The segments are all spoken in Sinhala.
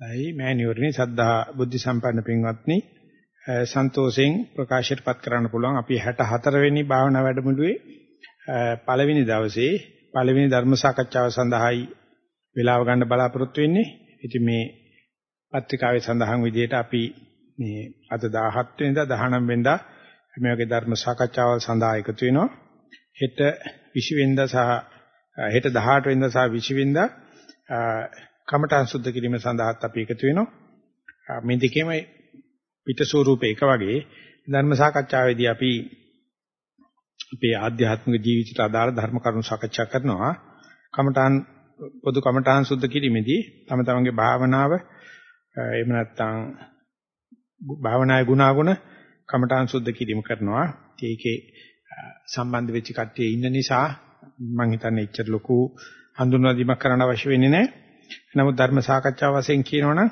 අයි මෑණියෝනි සද්ධා බුද්ධ සම්පන්න පින්වත්නි සන්තෝෂෙන් ප්‍රකාශයටපත් කරන්න පුළුවන් අපි 64 වෙනි භාවනා වැඩමුළුවේ පළවෙනි දවසේ පළවෙනි ධර්ම සාකච්ඡාව සඳහායි වේලාව ගන්න බලාපොරොත්තු වෙන්නේ. ඉතින් මේ පත්‍රිකාවේ සඳහන් විදිහට අපි මේ අද 17 වෙනිදා 19 වෙනිදා මේ වගේ ධර්ම සාකච්ඡාවල් සඳහා එකතු වෙනවා. හෙට 20 වෙනිදා සහ හෙට 18 වෙනිදා සහ 20 වෙනිදා කමඨං සුද්ධ කිරීම සඳහාත් අපි එකතු වෙනවා. මේ දෙකේම පිට ස්වරූපේ එක වගේ ධර්ම සාකච්ඡාවේදී අපි අපේ ආධ්‍යාත්මික ජීවිතයට අදාළ ධර්ම කරුණු සාකච්ඡා කරනවා. කමඨං පොදු කමඨං සුද්ධ කිරීමේදී තම තමන්ගේ භාවනාව එහෙම නැත්නම් භාවනායේ ගුණාගුණ කමඨං සුද්ධ කිරීම කරනවා. ඒකේ සම්බන්ධ වෙච්ච කට්ටිය ඉන්න නිසා මම හිතන්නේ එච්චර ලොකු හඳුන්වා දීමක් කරන්න අවශ්‍ය වෙන්නේ නැහැ. නමුත් ධර්ම සාකච්ඡා වශයෙන් කියනවනම්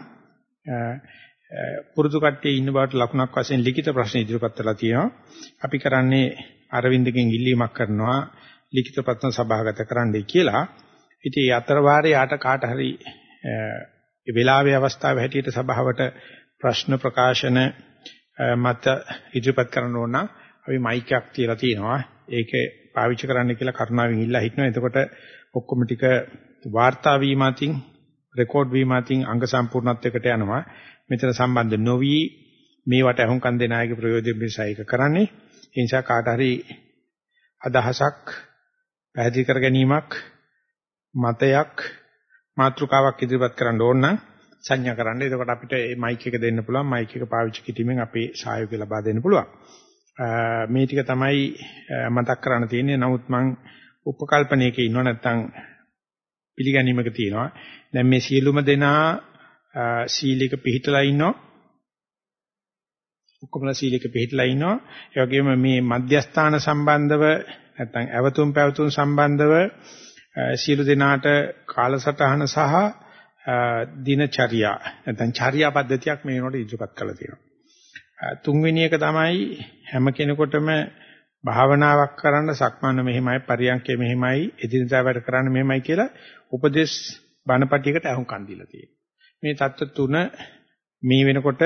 පුරුදු කට්ටිය ඉන්න බවට ලකුණක් වශයෙන් ලිඛිත ප්‍රශ්න ඉදිරිපත් කරලා තියෙනවා. අපි කරන්නේ අරවින්දගෙන් ඉල්ලීමක් කරනවා ලිඛිත ප්‍රශ්න සභාගත කරන්නයි කියලා. ඉතින් ඒ අතර වාරේ යාට කාට හරි ඒ වෙලාවේ අවස්ථාව හැටියට සභාවට ප්‍රශ්න ප්‍රකාශන මත ඉදිරිපත් කරන්න ඕන නම් අපි මයික් එකක් තියලා තියෙනවා. ඒකේ පාවිච්චි කරන්න කියලා කරුණාවෙන් ඉල්ලා හිටනවා. එතකොට ඔක්කොම ටික වාර්තා වීම අතින් රෙකෝඩ් වීම අතින් අංග සම්පූර්ණත්වයකට යනවා. මෙතන සම්බන්ධ නොවි මේවට අහුම්කම් දෙන අයගේ ප්‍රයෝජන පිසයික කරන්නේ. ඒ නිසා කාට හරි අදහසක් පැහැදිලි කර ගැනීමක් මතයක් මාතෘකාවක් ඉදිරිපත් කරන්න ඕන නම් සංඥා කරන්න. එතකොට අපිට මේ මයික් එක දෙන්න පුළුවන්. මයික් එක පාවිච්චි කිරීමෙන් අපේ සහයෝගය ලබා දෙන්න පුළුවන්. මේ ටික තමයි මතක් කරන්න තියෙන්නේ. නමුත් මම උපකල්පනයක ඉන්නව නැත්නම් පිළිගැනීමක තියෙනවා. දැන් මේ සියලුම දෙනා සීලයක පිළිහිටලා ඉන්නවා. ඔක්කොමලා සීලයක පිළිහිටලා ඉන්නවා. ඒ වගේම මේ මධ්‍යස්ථාන සම්බන්ධව නැත්නම් ඇවතුම් පැවතුම් සම්බන්ධව සියලු දෙනාට කාලසටහන සහ දිනචර්යා නැත්නම් චර්යා පද්ධතියක් මේ වෙනකොට ඉදිරිපත් කරලා තියෙනවා. තුන්වෙනි එක තමයි හැම කෙනෙකුටම භාවනාවක් කරන්න සක්මන් මෙහෙමයි පරියන්කේ මෙහෙමයි එදිනදා වැඩ කරන්න මෙහෙමයි කියලා උපදේශ බණපටියකට අහුම්කන් දීලා තියෙනවා. මේ தত্ত্ব තුන මේ වෙනකොට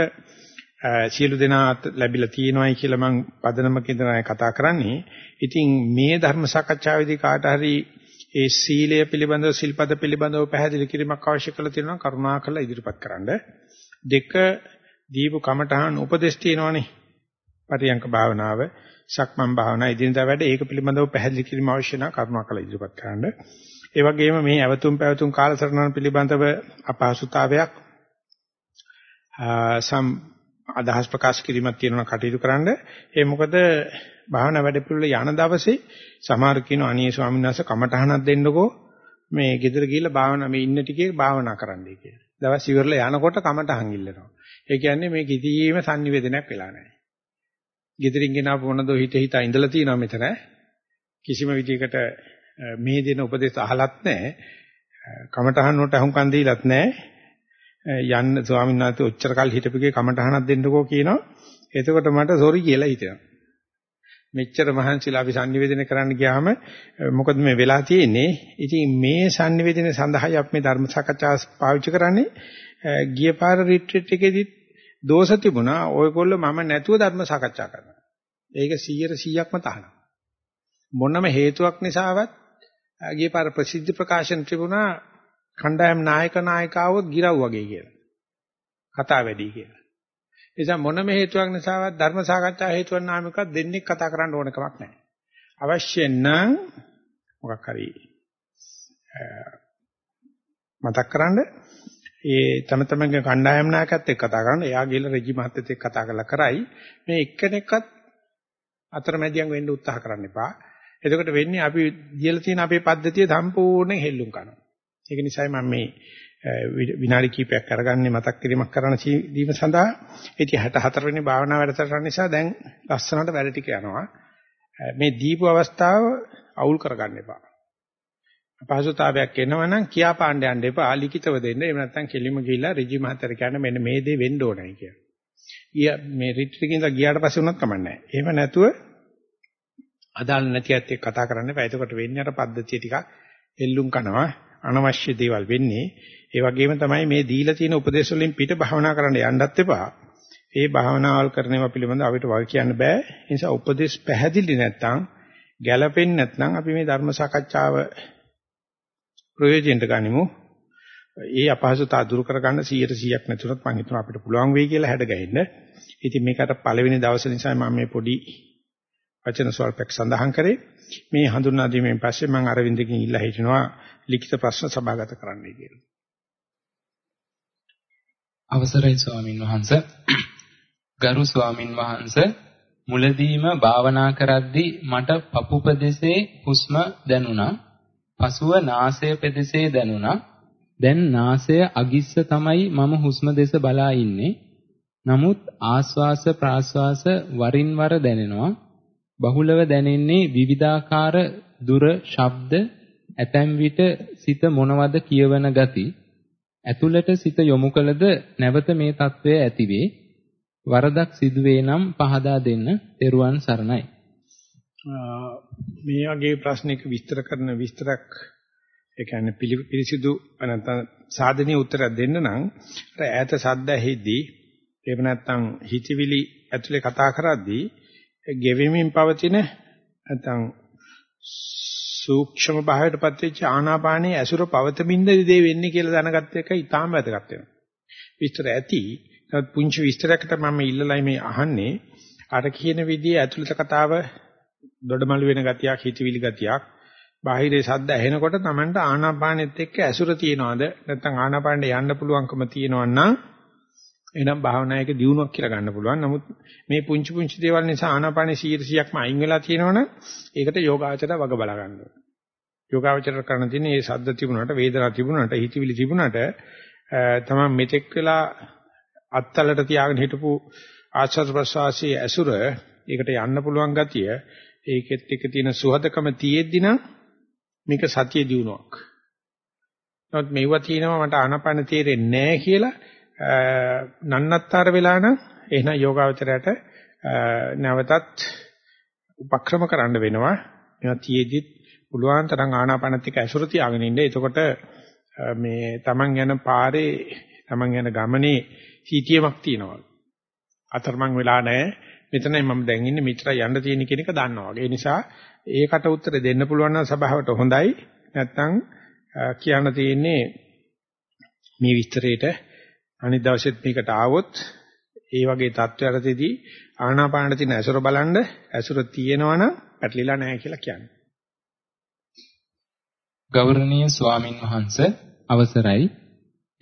සියලු දෙනා ලැබිලා තියෙනවායි කියලා මම පදනමක ඉඳලා කතා කරන්නේ. ඉතින් මේ ධර්ම සාකච්ඡාවේදී කාට හරි ඒ සීලය පිළිබඳව සිල්පද පිළිබඳව පැහැදිලි කිරීමක් අවශ්‍ය කරලා තියෙනවා කරුණා කරලා ඉදිරිපත් කරන්න. දෙක දීපු කමඨහන් උපදේශ තියෙනවනේ. පරියංක භාවනාව සක්මන් භාවනාව, ඉදින්දා වැඩ ඒක පිළිබඳව පැහැදිලි කිරීම අවශ්‍ය නම් කරුණාකරලා ඉදිරිපත් කරන්න. ඒ වගේම මේ ඇවතුම් පැවතුම් කාලසටහන පිළිබඳව අපහසුතාවයක් සම් අදහස් ප්‍රකාශ කිරීමක් තියෙනවා කටයුතු කරන්න. ඒ මොකද භාවනා වැඩ පිළිවෙල යන දවසේ සමහර කියනවා අනේ ස්වාමීන් වහන්සේ කමටහනක් දෙන්නකෝ මේ ගෙදර ගිහිල්ලා භාවනා මේ ඉන්න ටිකේ භාවනා කරන්නයි කියලා. දවස් ඉවරලා යනකොට කමටහන් ඉල්ලනවා. ඒ කියන්නේ මේ කිසියම් sannivedanayak වෙලා නැහැ. ගෙදරින් ගෙනාවු මොනදෝ හිත හිතා ඉඳලා තියෙනවා මෙතන. කිසිම විදිහකට මේ දෙන උපදේශ අහලත් නැහැ. කමටහන් වලට අහුම්කන් දීලත් නැහැ. යන්න ස්වාමීන් වහන්සේ ඔච්චර කල් හිටපිගේ කමටහනක් දෙන්නකෝ කියනවා. එතකොට මට සෝරි කියලා හිතෙනවා. මෙච්චර මහන්සිලා අපි sannivedana කරන්න ගියාම මොකද මේ වෙලා තියෙන්නේ? ඉතින් මේ sannivedana සඳහායි අපි මේ ධර්ම සාකච්ඡා පාවිච්චි කරන්නේ. ගිය පාර රිට්‍රීට් එකේදී දෝෂ තිබුණා. ඔයගොල්ලෝ මම නැතුව ධර්ම සාකච්ඡා කරනවා. ඒක 100%ක්ම තහනම්. මොනම හේතුවක් නිසාවත් ගිය පාර ප්‍රසිද්ධ ප්‍රකාශන තිබුණා කණ්ඩායම් නායක නායිකාවොත් ගිරව් වගේ කියලා. කතා වැඩි කියලා. නිසා මොනම හේතුවක් නිසාවත් ධර්ම සාකච්ඡා හේතුවක් නාමකක් දෙන්නේ කතා කරන්න ඕන කමක් නැහැ. අවශ්‍ය නම් මොකක් හරි මතක් කරන්න ඒ තම තමන්ගේ කණ්ඩායම් නායකත් එක්ක කතා කරන්න. එයා ගිහලා රෙජි මහත්තයත් එක්ක කතා කරලා කරයි. මේ එක්කෙනෙක්වත් අතරමැදියන් වෙන්න උත්සාහ කරන්න එපා. එතකොට වෙන්නේ අපි දියලා තියෙන අපේ පද්ධතිය සම්පූර්ණයෙන් හෙල්ලුම් කරනවා. ඒක නිසායි මම මේ විනාඩි කිහිපයක් අරගන්නේ මතක් කිරීමක් කරන දීම සඳහා. ඉතින් 64 වෙනි භාවනා වැඩසටහන නිසා දැන් ලස්සනට වැඩ ටික යනවා. මේ දීපු අවස්ථාව අවුල් කරගන්න එපා. අපහසුතාවයක් එනවනම් කියා පාණ්ඩ යන්න එපා. ලිඛිතව දෙන්න. එහෙම නැත්නම් කෙලිම ගිහිල්ලා රෙජි මහත්තයට කියන්න මෙන්න මේ දේ වෙන්න ඕනයි කියලා. ගිය මේ රිට්‍රීට් එකකින් ගියාට පස්සේ වුණත් කමක් නැහැ. එහෙම නැතුව අදාළ නැතිවත් එක්ක කතා කරන්න එපා. එතකොට වෙන්නේ අර පද්ධතිය ටිකක් එල්ලුම් කරනවා. අනවශ්‍ය දේවල් වෙන්නේ. ඒ වගේම තමයි මේ දීලා තියෙන උපදේශ වලින් පිට භාවනා කරන්න යන්නත් එපා. ඒ භාවනාවල් කරනවා පිළිබඳව අපිට වග කියන්න බෑ. ඒ නිසා උපදේශ පැහැදිලි නැත්නම් ගැළපෙන්නේ නැත්නම් අපි මේ ධර්ම සාකච්ඡාව ප්‍රයෝජනෙට ගනිමු. ඒ අපහසුතාව දුරු කරගන්න 100%ක් නැතුණත් මම හිතනවා අපිට පුළුවන් වෙයි කියලා හැඩගැහෙන්න. ඉතින් මේකට පළවෙනි දවසේ නිසා මම මේ පොඩි වචන ස්වල්පයක් සඳහන් කරේ. මේ හඳුන්වා දීමෙන් පස්සේ මම අරවින්දකින් ඉල්ලා හිටිනවා ලිඛිත ප්‍රශ්න සභාගත කරන්නයි කියලා. අවසරයි ස්වාමින් වහන්සේ. ගරු ස්වාමින් වහන්සේ මුලදීම භාවනා කරද්දී මට පපු ප්‍රදේශයේ හුස්ම දැනුණා. පසුව නාසය ප්‍රදේශයේ දැනුණා. දැන් නාසය අගිස්ස තමයි මම හුස්ම දෙස බලා ඉන්නේ. නමුත් ආස්වාස ප්‍රාස්වාස වරින් වර දැනෙනවා. බහුලව දැනෙන්නේ විවිධාකාර දුර ශබ්ද ඇතැම් විට සිත මොනවද කියවන ගති ඇතුළට සිත යොමු කළද නැවත මේ తත්වය ඇතිවේ වරදක් සිදුවේ නම් පහදා දෙන්න තෙරුවන් සරණයි මේ වගේ ප්‍රශ්නයක විස්තර කරන විස්තරක් ඒ කියන්නේ පිළිසිදු නැත්නම් සාධනීය උත්තරයක් දෙන්න නම් අර ඈත සද්ද ඇහිද්දී එහෙම නැත්නම් හිතවිලි ඇතුලේ කතා කරද්දී ගෙවෙමින් පවතින නැත්නම් සූක්ෂම භාවයටපත් වෙච්ච ආනාපානයේ ඇසුර පවතමින්ද දේ වෙන්නේ කියලා දැනගත්ත එක ඊටාම වැදගත් වෙනවා. විස්තර ඇති. නමුත් පුංචි විස්තරයකට මම ඉල්ලලයි මේ අහන්නේ. අර කියන විදිහේ ඇතුළත කතාව දොඩමළු වෙන ගතියක්, හිතවිලි ගතියක්, බාහිරේ ශබ්ද ඇහෙනකොට Tamanට ආනාපානෙත් එක්ක ඇසුර තියනවාද? නැත්නම් ආනාපානෙ යන්න පුළුවන්කම තියෙනවා නම් එහෙනම් භාවනායක දියුණුවක් කියලා ගන්න පුළුවන්. නමුත් මේ පුංචි පුංචි දේවල් නිසා ආනාපානේ 100%ක්ම අයින් වෙලා තියෙනවනම් ඒකට යෝගාචර වග බලා ගන්න ඕනේ. යෝගාචර කරන තියෙන මේ සද්ද තිබුණාට, වේදනා තිබුණාට, හිතවිලි තිබුණාට තමයි මෙතෙක් වෙලා අත්තලට තියාගෙන හිටපු ආස්වාද ප්‍රසවාසී ඇසුර ඒකට යන්න පුළුවන් ගතිය ඒකෙත් එක තියෙන සුහදකම තියෙද්දි නම් මේක සතිය දියුණුවක්. නමුත් මේවා තියෙනවා මට ආනාපාන තේරෙන්නේ නැහැ කියලා නන්නත්තර වෙලා නම් එහෙනම් යෝගාවචරයට නැවතත් උපක්‍රම කරන්න වෙනවා. මේවා තියේදි පුළුවන් තරම් ආනාපානත් එක්ක ඇසුර තියාගෙන ඉන්න. එතකොට මේ Taman යන පාරේ Taman යන ගමනේ සීතියමක් තියෙනවා. අතරමං වෙලා නැහැ. මෙතනයි මම දැන් ඉන්නේ මෙච්චරයි යන්න තියෙන කියන එක දන්නවා. ඒ නිසා ඒකට උත්තර දෙන්න පුළුවන් නම් සභාවට හොඳයි. නැත්නම් කියන්න තියෙන්නේ මේ විස්තරේට අනිත් දවසෙත් මේකට ආවොත් ඒ වගේ තත්ත්වයකදී ආනාපානට තියෙන ඇසුර බලන්න ඇසුර තියෙනවනම් පැටලිලා නැහැ කියලා කියන්නේ. ගෞරවනීය ස්වාමින් වහන්සේ අවසරයි.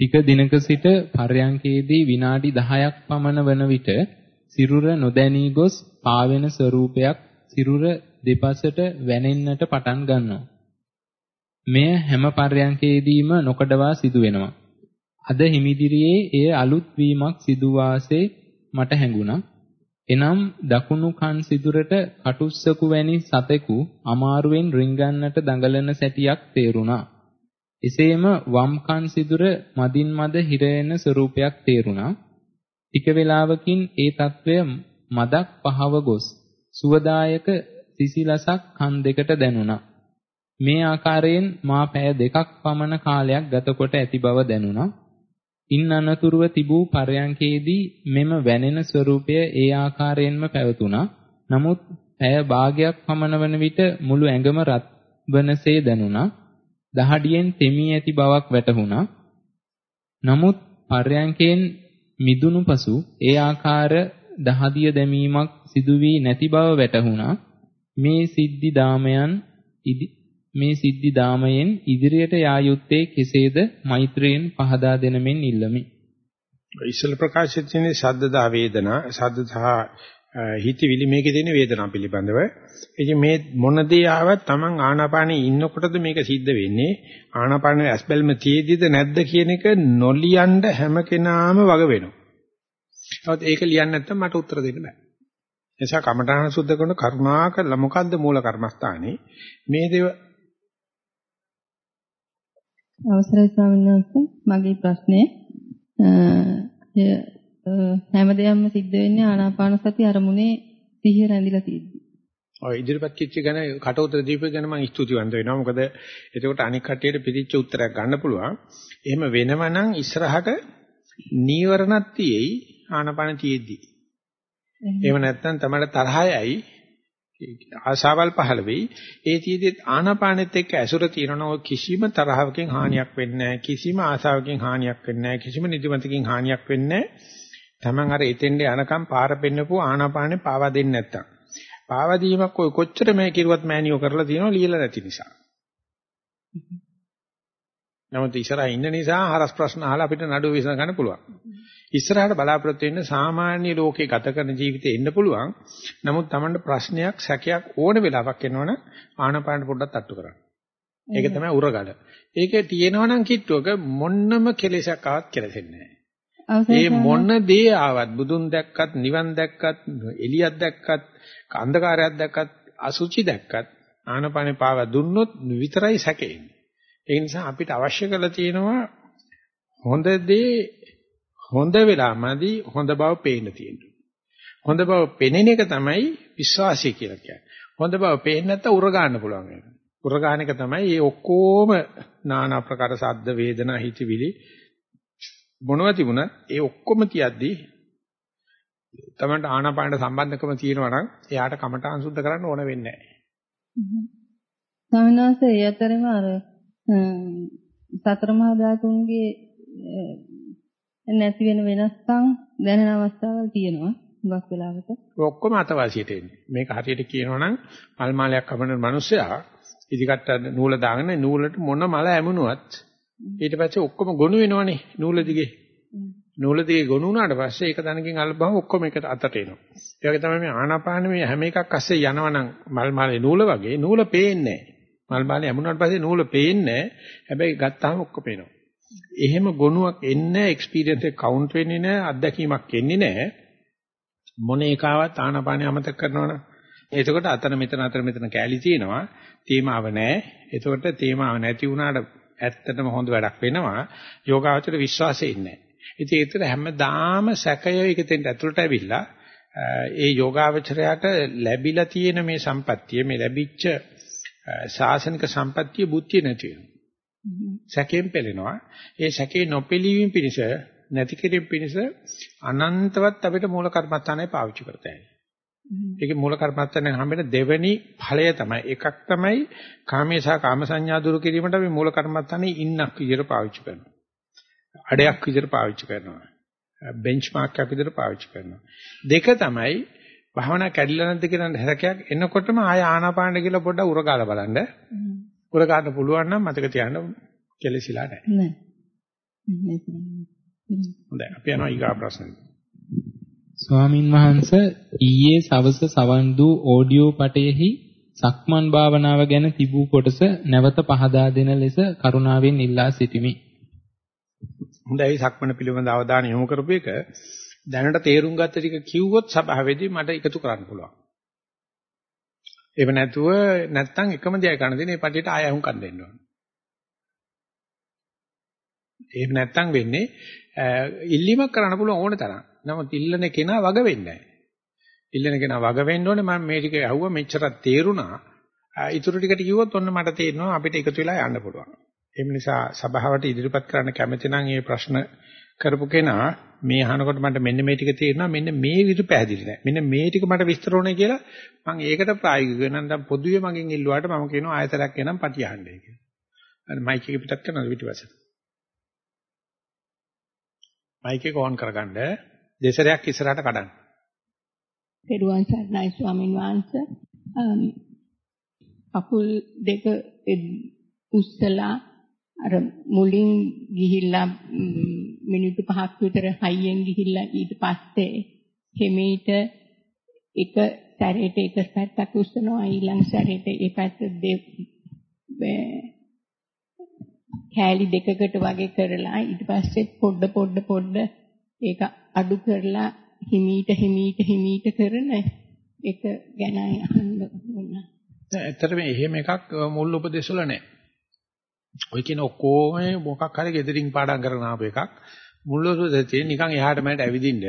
ටික දිනක සිට පර්යංකේදී විනාඩි 10ක් පමණ වන විට සිරුර නොදැනී ගොස් පාවෙන ස්වරූපයක් සිරුර දෙපසට වැනෙන්නට පටන් ගන්නවා. මෙය හැම පර්යංකේදීම නොකඩවා සිදු වෙනවා. අද හිමිදිරියේ එය අලුත් වීමක් සිදු වාසේ මට හැඟුණා. එනම් දකුණු කන් සිදුරට කටුස්සකු වැනි සතෙකු අමාරුවෙන් රිංගන්නට දඟලන සැටියක් තේරුණා. එසේම වම් කන් සිදුර මදින් මද හිරෙන ස්වරූපයක් තේරුණා. ටික වේලාවකින් ඒ తත්වය මදක් පහව ගොස් සුවදායක සිසිලසක් කන් දෙකට දැනුණා. මේ ආකාරයෙන් මා පැය දෙකක් පමණ කාලයක් ගතකොට ඇති බව දැනුණා. ඉන් අනතුරුව තිබූ පරයන්කේදී මෙම වැනෙන ස්වરૂපය ඒ ආකාරයෙන්ම පැවතුණා. නමුත් පැය භාගයක් පමණ වන විට මුළු ඇඟම රත් වනසේ දැනුණා. දහඩියෙන් තෙමී ඇති බවක් වැටහුණා. නමුත් පරයන්කෙන් මිදුණු පසු ඒ ආකාර දහදිය දැමීමක් සිදු වී නැති බව වැටහුණා. මේ සිද්ධි දාමයන් මේ සිද්ධි දාමයෙන් ඉදිරියට යා යුත්තේ කෙසේද මෛත්‍රියෙන් පහදා දෙනමින් ඉල්ලමි. ඉස්සල ප්‍රකාශිත තියෙන ශබ්දදා වේදනා ශබ්දදා හිතවිලි මේකේ තියෙන වේදනාව පිළිබඳව. ඉතින් මේ මොන දේ ආවත් Taman ආනාපානේ ඉන්නකොටද මේක සිද්ධ වෙන්නේ? ආනාපානේ ඇස්බල්ම තියේදිද නැද්ද කියන එක නොලියන්න හැම කෙනාම වග වෙනවා. නමුත් ඒක ලියන්න නැත්නම් මට උත්තර දෙන්න බෑ. එනිසා කමඨාන සුද්ධ කරන කරුණාකරලා මොකද්ද මූල කර්මස්ථානේ? මේ දේව අවසරයි ස්වාමීන් වහන්සේ මගේ ප්‍රශ්නය හැමදේම සිද්ධ වෙන්නේ ආනාපාන සති අරමුණේ සිහිය රැඳිලා තියෙද්දි. ඔය ඉදිරිපත් කිච්ච ගැන කටඋතර දීපේ ගැන මම ස්තුතිවන්ත වෙනවා. මොකද එතකොට අනික් කට්ටියට පිළිච්ච උත්තරයක් ගන්න පුළුවන්. එහෙම වෙනවනම් ඉස්සරහට නීවරණක් තියෙයි ආනපන තියෙද්දි. එහෙම නැත්නම් තමයි තරහයයි ආශාවල් පහළ වෙයි. ඒ තියෙද්දි ආනපානෙත් එක්ක ඇසුර තියෙනවා කිසිම තරහවකින් හානියක් වෙන්නේ නැහැ. කිසිම ආශාවකින් හානියක් වෙන්නේ නැහැ. කිසිම නිදිමතකින් හානියක් වෙන්නේ නැහැ. Taman අර එතෙන්ට යනකම් පාර පෙන්නපු ආනාපානේ පාවා දෙන්නේ නැත්තම්. පාවා දීමක් ඔය කොච්චර මේ කිරුවත් මෑනියෝ කරලා තියෙනව ලියලා නැති නිසා. නමුත් ඉස්සරහා ඉන්න නිසා හරස් ප්‍රශ්න අහලා අපිට නඩුව විසඳ ගන්න පුළුවන්. ඉස්සරහට බලාපොරොත්තු වෙන්න සාමාන්‍ය ලෝකේ ගත කරන ජීවිතේ එන්න පුළුවන්. නමුත් Tamanට ප්‍රශ්නයක් සැකයක් ඕන වෙලාවක් එනවනම් ආනපාන පොඩ්ඩක් තට්ටු කරන්න. ඒක තමයි උරගල. ඒකේ තියෙනවනම් කිට්ටුවක මොන්නම කෙලෙසක් ආවත් කෙලෙසෙන්නේ නැහැ. ඒ මොන දේ ආවත් බුදුන් දැක්කත් නිවන් දැක්කත් එළියක් දැක්කත් අන්ධකාරයක් දැක්කත් අසුචි දැක්කත් ආනපානේ පාව දුන්නොත් විතරයි සැකෙන්නේ. ඒ නිසා අපිට අවශ්‍ය කරලා තියෙනවා හොඳ දේ හොඳ වෙලාමදි හොඳ බව පේන්න තියෙනවා. හොඳ බව පෙනෙන එක තමයි විශ්වාසය කියලා කියන්නේ. හොඳ බව පේන්නේ නැත්නම් උර ගන්න පුළුවන් වෙනවා. උර ගන්න එක තමයි මේ ඔක්කොම নানা ආකාර සද්ද වේදනා හිතවිලි මොනවා තිබුණත් ඒ ඔක්කොම තියද්දී තමන්ට ආනාපානට සම්බන්ධකම තියෙනවා නම් එයාට කමඨාන් සුද්ධ කරන්න ඕන වෙන්නේ නැහැ. ඒ අතරම අර සතර මහා ධාතුන්ගේ නැති වෙන වෙනස්කම් දැනෙන අවස්ථාවල් තියෙනවා හුඟක් වෙලාවට. ඔක්කොම අතවාසියට එන්නේ. මේක හරියට කියනවනම් මල් මාලයක් කපන මිනිස්සයා ඉදිකට නූල දාගෙන නූලට මොන මල ඇමුණුවත් ඊට පස්සේ ඔක්කොම ගොනු වෙනවනේ නූල දිගේ. නූල දිගේ ගොනු වුණාට පස්සේ ඒක දණකින් අල්බහම ඔක්කොම එකට අතට එනවා. ඒ වගේ තමයි මේ ආනාපාන මේ හැම එකක් අස්සේ යනවනම් මල් මාලේ නූල වගේ නූල පේන්නේ නැහැ. මල් මාලේ ඇමුණාට පස්සේ නූල පේන්නේ නැහැ. හැබැයි ගත්තාම ඔක්කොම පේනවා. එහෙම ගොනුවක් එන්නේ එක්ස්පීරියන්ස් එක කවුන්ට් වෙන්නේ නැහැ අත්දැකීමක් එන්නේ නැහැ මොන එකාවත් ආනාපානිය අමතක කරනවනේ එතකොට අතන මෙතන අතන මෙතන කෑලි තියෙනවා තේමාව නැහැ එතකොට තේමාව නැති වුණාට ඇත්තටම හොඳ වැඩක් වෙනවා යෝගාවචර විශ්වාසෙ ඉන්නේ ඉතින් ඒතර හැමදාම සැකය එකතෙන්ට ඇතුළට ඇවිල්ලා ඒ යෝගාවචරයට ලැබිලා තියෙන මේ සම්පත්තිය මේ ලැබිච්ච සාසනික සම්පත්තිය බුද්ධිය නැති වෙනවා සැකයෙන් පෙළෙනවා. ඒ සැකේ නොපෙළීම පිණිස නැති කිරීම පිණිස අනන්තවත් අපිට මූල කර්මස්ථානය පාවිච්චි කරතයි. ඒකේ මූල කර්මස්ථානයෙන් හම්බෙන දෙවෙනි ඵලය තමයි එකක් තමයි කාමේසා කාම සංඥා දුරු කිරීමට අපි මූල කර්මස්ථානේ ඉන්නක් විදිහට පාවිච්චි කරනවා. අඩයක් විදිහට පාවිච්චි කරනවා. බෙන්ච්මාර්ක් එකක් විදිහට පාවිච්චි කරනවා. දෙක තමයි භාවනා කැඩිලා නැද්ද කියන හැරකයක් එනකොටම ආය ආනාපාන කියලා පොඩ්ඩක් උරගාලා බලන්න. උර ගන්න පුළුවන් නම් මතක තියාගන්න කෙලෙසිලා නැහැ. නෑ. හොඳයි අපි යනවා ඊගා ප්‍රශ්නෙට. ස්වාමින් වහන්සේ ඊයේ සවස සවන් දූ ඔඩියෝ පටයෙහි සක්මන් භාවනාව ගැන තිබූ කොටස නැවත පහදා දෙන ලෙස කරුණාවෙන් ඉල්ලා සිටිමි. හොඳයි සක්මන පිළිබඳ අවධානය යොමු කරපු එක දැනට තේරුම් ගත්ත ටික කිව්වොත් සභාවේදී මට එකතු කරන්න පුළුවන්. එහෙම නැතුව නැත්තම් එකම දෙයයි කරන්න දෙන්නේ මේ පටියට ආය අහුම් කන් දෙන්න ඕන. එහෙම නැත්තම් වෙන්නේ ඉල්ලීමක් කරන්න පුළුවන් ඕන තරම්. නමුත් ඉල්ලන කෙනා වග වෙන්නේ නැහැ. ඉල්ලන කෙනා වග වෙන්න ඕනේ මම මේ ටික ඇහුවා මෙච්චරක් තේරුණා. ඊටු ටිකට කිව්වොත් ඔන්න මට තේරෙනවා අපිට එකතු වෙලා යන්න පුළුවන්. ඒ නිසා සභාවට ඉදිරිපත් කරන්න කැමති නම් මේ ප්‍රශ්න කරපු කෙනා මේ අහනකොට මට මෙන්න මේ ටික තේරෙනවා මෙන්න මේ විදිහට පැහැදිලි නෑ මෙන්න මේ ටික මට විස්තර ඕනේ කියලා මම ඒකට ප්‍රායෝගිකව නැත්නම් පොදුවේ මගෙන් ඉල්ලුවාට මම කියනවා ආයතරයක් එනම් පටි අහන්නයි කියලා. අර මයික් එක පිටත් කරනවා පිටිපස්සට. මයික් එක ඕන් කරගන්න දෙසරයක් ඉස්සරහට කඩන්න. පෙරුවන් සර්ණයි ස්වාමීන් වහන්සේ අකුල් දෙක උස්සලා අර මුලින් ගිහිල්ලා මිනිත්තු 5ක් විතර හයියෙන් ගිහිල්ලා ඊට පස්සේ කෙමීට එක සැරේට එක පැත්තක් උස්සනවා ඊළඟ සැරේට ඒ පැත්ත කෑලි දෙකකට වගේ කරලා ඊට පස්සේ පොඩ පොඩ පොඩ ඒක අඩු කරලා හිමීට හිමීට හිමීට කරන එක ගැන අහන්න ඕන. ඇත්තටම එහෙම එකක් මුල් උපදේශ වල නැහැ. ඔය කියන ඔක්කොම මොකක් හරි gedirin පාඩම් කරන ආපු එකක් මුල්වසුද තියෙන නිකන් එහාට මෙහාට ඇවිදින්න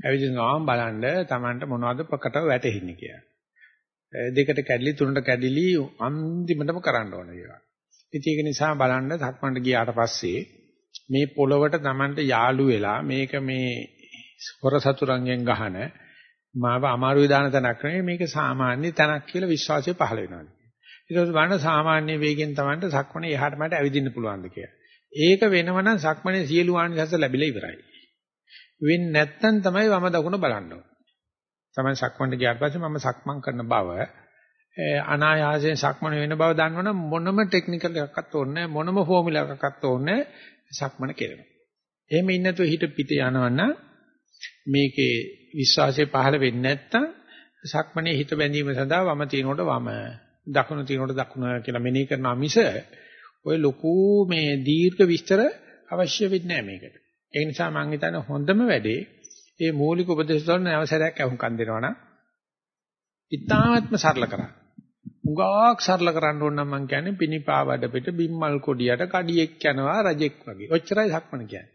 ඇවිදින ගමන් බලන්න Tamanට මොනවද ප්‍රකටව වැටෙන්නේ කියලා. දෙකට කැඩලි තුනට කැඩලි අන්තිමටම කරන්න ඕන ඒවා. ඉතින් ඒක නිසා බලන්න සක්මන්ට ගියාට පස්සේ මේ පොළවට Tamanට යාළු වෙලා මේක මේ හොර සතුරන්ගෙන් ගහන මාව අමාරුයි දාන තැනක් නෙවෙයි මේක සාමාන්‍ය තැනක් කියලා විශ්වාසය පහළ වෙනවා. ඊට පස්සේ බලන්න සාමාන්‍ය වේගෙන් Tamanට සක්මනේ එහාට මට ඇවිදින්න පුළුවන්ද කියලා. ඒක වෙනවනම් සක්මනේ සියලු ආනිසංස ලැබිලා ඉවරයි. වෙන්නේ නැත්නම් තමයි වම දකුණ බලන්න ඕන. තමයි සක්මන්ට ගියාට පස්සේ මම සක්මන් කරන බව අනායාසයෙන් සක්මන වෙන බව දන්නවනම් මොනම ටෙක්නිකල් එකක්වත් ඕනේ මොනම ෆෝමියුලා එකක්වත් ඕනේ සක්මන කෙරෙනවා. එහෙම ඉන්නතු හිත පිට යනවනම් මේකේ විශ්වාසය පහළ වෙන්නේ නැත්නම් සක්මනේ හිත බැඳීම සඳහා වම තිනකොට වම දකුණ තිනකොට දකුණ කියලා මෙනෙහි කරනවා මිස ඔය ලොකු මේ දීර්ඝ විස්තර අවශ්‍ය වෙන්නේ නැහැ මේකට. ඒ නිසා මම හිතන්නේ හොඳම වැඩේ මේ මූලික උපදේශ වල නැවසරයක් අහුම්කම් දෙනවා නම් ඉතාමත්ම සරල කරා. උගාක් සරල කරන්න ඕන නම් මම කියන්නේ පිනිපාවඩ පිට බිම්මල් කොඩියට කඩියෙක් යනවා රජෙක් වගේ. ඔච්චරයි සක්මන කියන්නේ.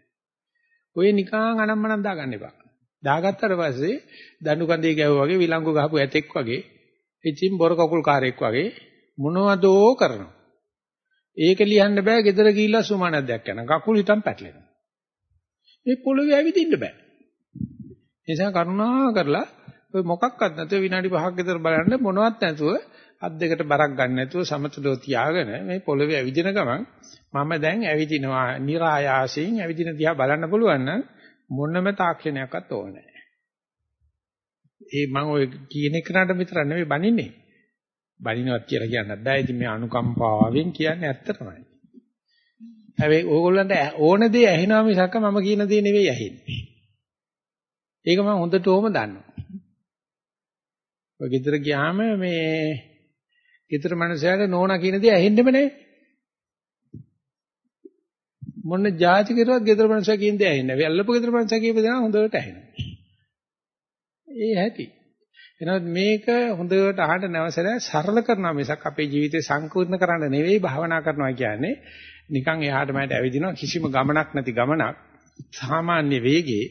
ඔය නිකං අනම්මනම් දාගන්න එපා. දාගත්තට පස්සේ දඬු කඳේ ගැහුවා වගේ විලංගු ගහපු ඇතෙක් වගේ ඉතින් බොර කකුල් කාරයෙක් වගේ මොනවදෝ කරනවා. ඒක ලියන්න බෑ gedara ගිහිල්ලා සුමානක් යන කකුල් හිටන් පැටලෙනවා. මේ පොළවේ ඇවිදින්න බෑ. ඒ නිසා කරුණා කරලා ඔය මොකක්වත් නැතුව විනාඩි 5ක් විතර බලන්න මොනවත් නැතුව අත් දෙකට බරක් ගන්න නැතුව සමතුලව තියාගෙන මේ පොළවේ ඇවිදින ගමන් මම දැන් ඇවිදිනවා નિરાයාසයෙන් ඇවිදින දිහා බලන්න පුළුවන් නම් මොනම තාක්ෂණයක්වත් ඕනේ නැහැ. ඒ මම ඔය කියන එකනට විතර නෙවෙයි බනින්නේ. බනිනවත් කියලා කියන්නත් බෑ. ඉතින් මේ අනුකම්පාවෙන් කියන්නේ ඇත්ත තමයි. හැබැයි ඕගොල්ලන්ට ඕන දේ ඇහෙනවා මිසක් මම කියන දේ නෙවෙයි ඇහෙන්නේ. ඒක මම හොඳටම දන්නවා. ඔය ගෙදර ගියාම මේ ගෙදර මනුස්සයාට නෝනා කියන දේ ඇහෙන්නෙම නැහැ. මොන જાති කරුවත් ගෙදර මනුස්සයා කියන දේ ඇහෙන්නේ නැහැ. අල්ලපු ගෙදර මනුස්සයා කියපු දේ හොඳට ඇහෙනවා. ඒ ඇති. එහෙනම් මේක හොඳට අහන්න නැවසල සරල කරනවා මිසක් අපේ ජීවිතේ සංකීර්ණ කරන්න නෙවෙයි භාවනා කරනවා කියන්නේ. නිකන් එහාට මෙහාට ඇවිදිනවා කිසිම ගමනක් නැති ගමනක්. සාමාන්‍ය වේගයේ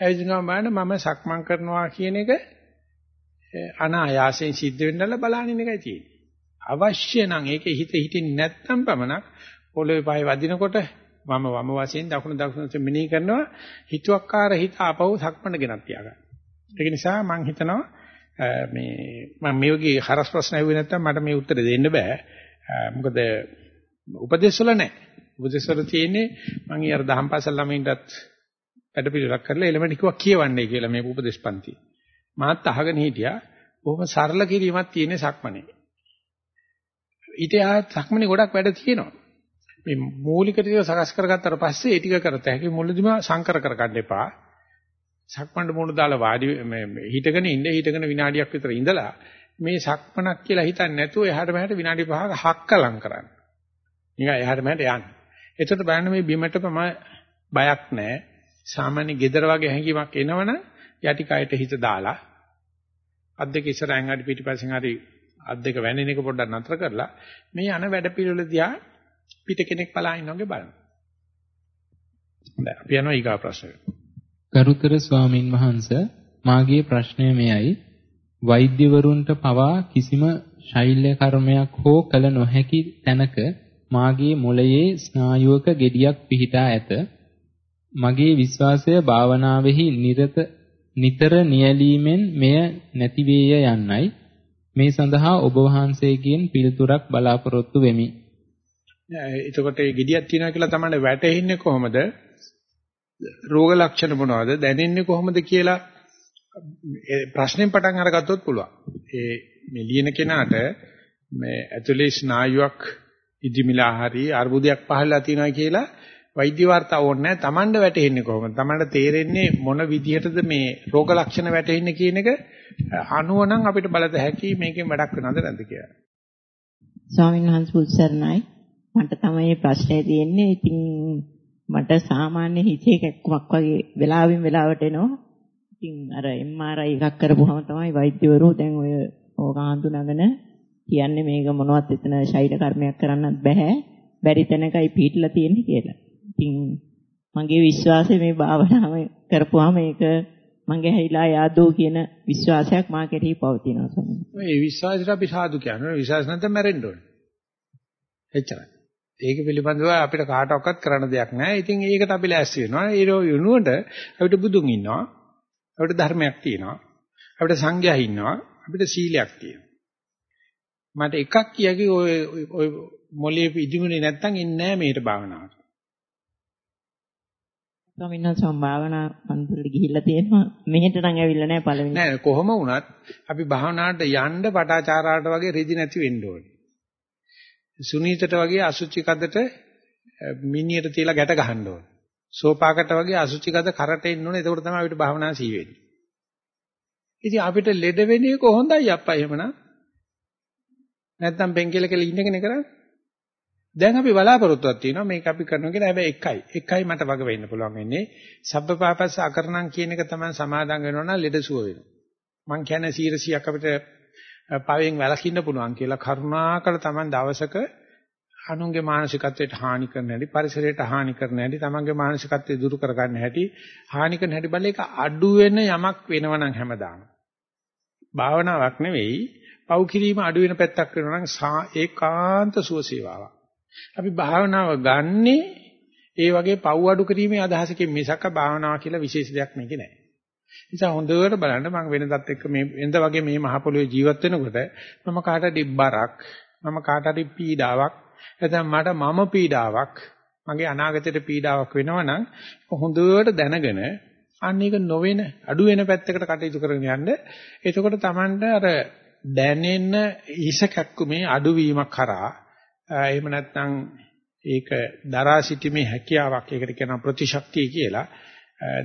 ඇවිදිනවා බලන්න මම සක්මන් කරනවා කියන එක අනායාසයෙන් සිද්ධ වෙන්නල බලහින්න එකයි තියෙන්නේ. අවශ්‍ය නම් ඒකේ හිත හිටින් නැත්නම් පමණක් පොළවේ පය වදිනකොට වම වම වශයෙන් දකුණු දකුණු වශයෙන් මෙනෙහි කරනවා හිතුවක්කාර හිත ආපහු සක්මණ ගෙනත් තියාගන්න. ඒක නිසා මම හිතනවා මේ මම මේ වගේ හරස් ප්‍රශ්න ඇහුවේ නැත්නම් මට මේ උත්තර දෙන්න බෑ. මොකද උපදේශ වල නැහැ. උපදේශ වල තියෙන්නේ මම ඊයර දහම් පාසල් ළමයින්ටත් වැඩ පිළිවෙලක් කරලා එළමෙන් කිව්වා කියවන්නේ කියලා මේ උපදේශපන්ති. මාත් අහගෙන හිටියා. බොහොම සරල කිරීමක් තියෙන්නේ සක්මනේ. ඊට ආත් සක්මනේ ගොඩක් වැඩ තියෙනවා. මේ මූලික ටික සකස් කරගත්තාට පස්සේ ඒ ටික කරත හැකි මුලදිම සංකර කරගන්න එපා. සක්මණේ මුණ දාලා වාඩි මේ හිටගෙන ඉන්න හිටගෙන විනාඩියක් විතර ඉඳලා මේ සක්මනක් කියලා හිතන්නේ නැතුව එහාට මෙහාට විනාඩි 5ක හක්කලම් කරන්න. නිකන් එහාට මෙහාට යන්න. එතකොට බලන්න මේ බිමටම බයක් නැහැ. සාමාන්‍ය gedara වගේ හැඟීමක් එනවනම් යටි කයට හිත දාලා අත් දෙක ඉස්සරහින් හරි පිටිපස්සෙන් හරි අත් දෙක වැනෙන එක පොඩ්ඩක් නතර කරලා මේ යන වැඩ පිළිවෙල දිහා පිට කෙනෙක් බලා ඉන්නවගේ බලන්න. හොඳයි අපි යනවා ඊගා ප්‍රශ්නෙට. ගරුතර ස්වාමින් වහන්සේ මාගේ ප්‍රශ්නය මෙයයි වෛද්‍යවරුන්ට පවා කිසිම ශෛල්‍ය කර්මයක් හෝ කළ නොහැකි තැනක මාගේ මොළයේ ස්නායුවක gediyak පිහිටා ඇත මගේ විශ්වාසය භාවනාවෙහි නිරත නිතර නියැලීමෙන් මෙය නැති වේය යන්නයි මේ සඳහා ඔබ වහන්සේගෙන් පිළිතුරක් බලාපොරොත්තු වෙමි. එතකොට මේ gediyak තියනවා කියලා තමයි වැටෙන්නේ කොහොමද? රෝග ලක්ෂණ මොනවද? දැනෙන්නේ කොහොමද කියලා ප්‍රශ්නෙන් පටන් අරගත්තොත් පුළුවන්. ඒ මේ ලියන කෙනාට මේ ඇතුලේ ස්නායුවක් ඉදිමිලා හරි අර්බුදයක් පහළලා තියෙනවා කියලා වෛද්‍ය වාර්තා ඕනේ නැහැ. Tamanda වැටෙන්නේ කොහොමද? Tamanda තේරෙන්නේ මොන විදිහටද මේ රෝග ලක්ෂණ වැටෙන්නේ කියන එක අනුවනම් අපිට බලත හැකි මේකෙන් වැඩක් වෙනවද නැද්ද කියලා. ස්වාමීන් වහන්සේ උත්සරණයි. මට තමයි ප්‍රශ්නේ තියෙන්නේ. ඉතින් මට සාමාන්‍ය හිතේ කැක්කමක් වගේ වෙලාවෙන් වෙලාවට එනවා. ඉතින් අර MRI එකක් කරපුවම තමයි වෛද්‍යවරු දැන් ඔය ඕක හඳුනාගෙන කියන්නේ මේක මොනවත් එතන ශෛල කර්මයක් කරන්නත් බෑ. බැරි තැනකයි පිටලා තියෙන්නේ කියලා. ඉතින් මගේ විශ්වාසය මේ භාවනාව කරපුවාම මේක මගේ හැයිලා යාදෝ කියන විශ්වාසයක් මා කෙරෙහි පවතිනවා ස්වාමීන් වහන්සේ. මේ විශ්වාසයට අපි සාදු කියනවා. විශ්වාස නැත්නම් මැරෙන්න ඕනේ. එච්චරයි. ඒක පිළිබඳව අපිට කාටවත් කරන්න දෙයක් නැහැ. ඉතින් ඒකට අපි ලෑස්ති වෙනවා. ඒ වෙනුවට අපිට බුදුන් ඉන්නවා. අපිට ධර්මයක් තියෙනවා. අපිට සංඝයා ඉන්නවා. අපිට සීලයක් තියෙනවා. මට එකක් කියකි ඔය ඔය මොලේ ඉදිමුනේ නැත්තම් එන්නේ නැහැ මේට භාවනාවට. ස්වාමීන් වහන්සේ මම භාවනා මන්දිරෙට ගිහිල්ලා තියෙනවා. මෙහෙට නම් ඇවිල්ලා නැහැ පළවෙනි. නෑ කොහොම වුණත් අපි භාවනාවට යන්න පටාචාරාට වගේ රිදි නැති වෙන්න ඕනේ. සුනීතට වගේ අසුචි කදට මිනියට තියලා ගැට ගහන්න ඕනේ. සෝපාකට වගේ අසුචි කද කරට එන්න ඕනේ. එතකොට තමයි අපිට භාවනාව සී වෙන්නේ. ඉතින් අපිට ලෙඩ වෙන එක හොඳයි අප්පා එහෙමනම්. නැත්තම් පෙන්කෙල කෙල ඉන්න කෙනෙක් කරන්නේ. දැන් අපි බලාපොරොත්තුවක් තියෙනවා මේක අපි කරනවා කියලා. හැබැයි එකයි. එකයි මට වග වෙන්න පුළුවන් වෙන්නේ. සබ්බපාපස්ස අකරණම් කියන එක තමයි සමාදන් වෙනවා නම් ලෙඩසුව වෙනවා. මං කියන්නේ 100ක් අපිට පවෙන් වැළකින්න පුළුවන් කියලා කරුණාකර Taman දවසක අනුන්ගේ මානසිකත්වයට හානි කරන හැටි පරිසරයට හානි කරන හැටි Tamanගේ මානසිකත්වය දුරු කරගන්න හැටි හානි කරන හැටි බලලා ඒක අඩු වෙන යමක් වෙනවනම් හැමදාම. භාවනාවක් නෙවෙයි පව් කිරීම අඩු වෙන පැත්තක් වෙනවා නම් ඒකාන්ත සුවසේවාවක් අපි භාවනාව ගන්නේ ඒ වගේ පව් අඩු කිරීමේ අදහසකින් මිසක භාවනාව කියලා විශේෂ දෙයක් මේකේ නැහැ. නිසා හොඳට බලන්න මම වෙනදත් එක්ක මේ වෙනද වගේ මේ මහ පොළොවේ ජීවත් වෙනකොට මම කාට හරි බරක් මම කාට හරි පීඩාවක් නැත්නම් මට මම පීඩාවක් මගේ අනාගතයට පීඩාවක් වෙනවනම් හොඳට දැනගෙන අන්න ඒක නොවන අඩු වෙන පැත්තකට කටයුතු කරගෙන යන්න එතකොට Tamanට අර දැනෙන ඉසකක්කුමේ අඩුවීමක් කරා එහෙම නැත්නම් ඒක දරා සිටීමේ හැකියාවක් ඒකට කියනවා ප්‍රතිශක්තිය කියලා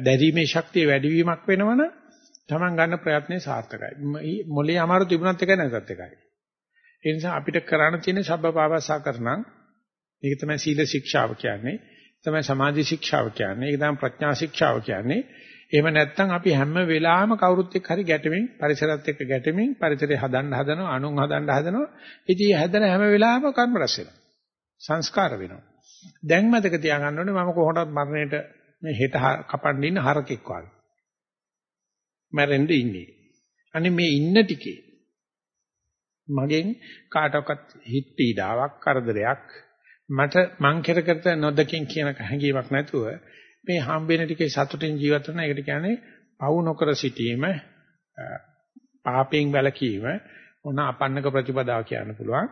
දැරීමේ ශක්තිය වැඩිවීමක් වෙනවනම් Taman ගන්න ප්‍රයත්නේ සාර්ථකයි. මොලේ අමාරු තිබුණත් එකයි නැත්ත් එකයි. ඒ නිසා අපිට කරන්න තියෙන සබ්බපාවසා කරනම් මේක තමයි සීල ශික්ෂාව කියන්නේ. තමයි සමාධි ශික්ෂාව කියන්නේ. ඒක තමයි ප්‍රඥා ශික්ෂාව කියන්නේ. එහෙම නැත්නම් අපි හැම වෙලාවෙම කවුරුත් එක්ක හරි ගැටෙමින් පරිසරත් එක්ක ගැටෙමින් පරිසරය හදන්න හදනවා අනුන් හදන්න හදනවා. ඉතින් හැදෙන හැම වෙලාවෙම කර්ම රැස් වෙනවා. සංස්කාර වෙනවා. දැන් මතක තියාගන්න ඕනේ මම කොහොමවත් මරණයට මේ හෙට කපන්න ඉන්න හරකෙක් වගේ. මැරෙන්න ඉන්නේ. අනේ මේ ඉන්න ටිකේ මගෙන් කාටවත් හිත පීඩාවක් කරදරයක් මට මං කෙර කරත නොදකින් කියන හැඟීමක් නැතුව මේ හම්බෙන ටිකේ සතුටින් ජීවත් වෙන එකට කියන්නේ පවු නොකර සිටීම පාපයෙන් වැළකීම මොන අපන්නක ප්‍රතිපදාව කියන්න පුළුවන්.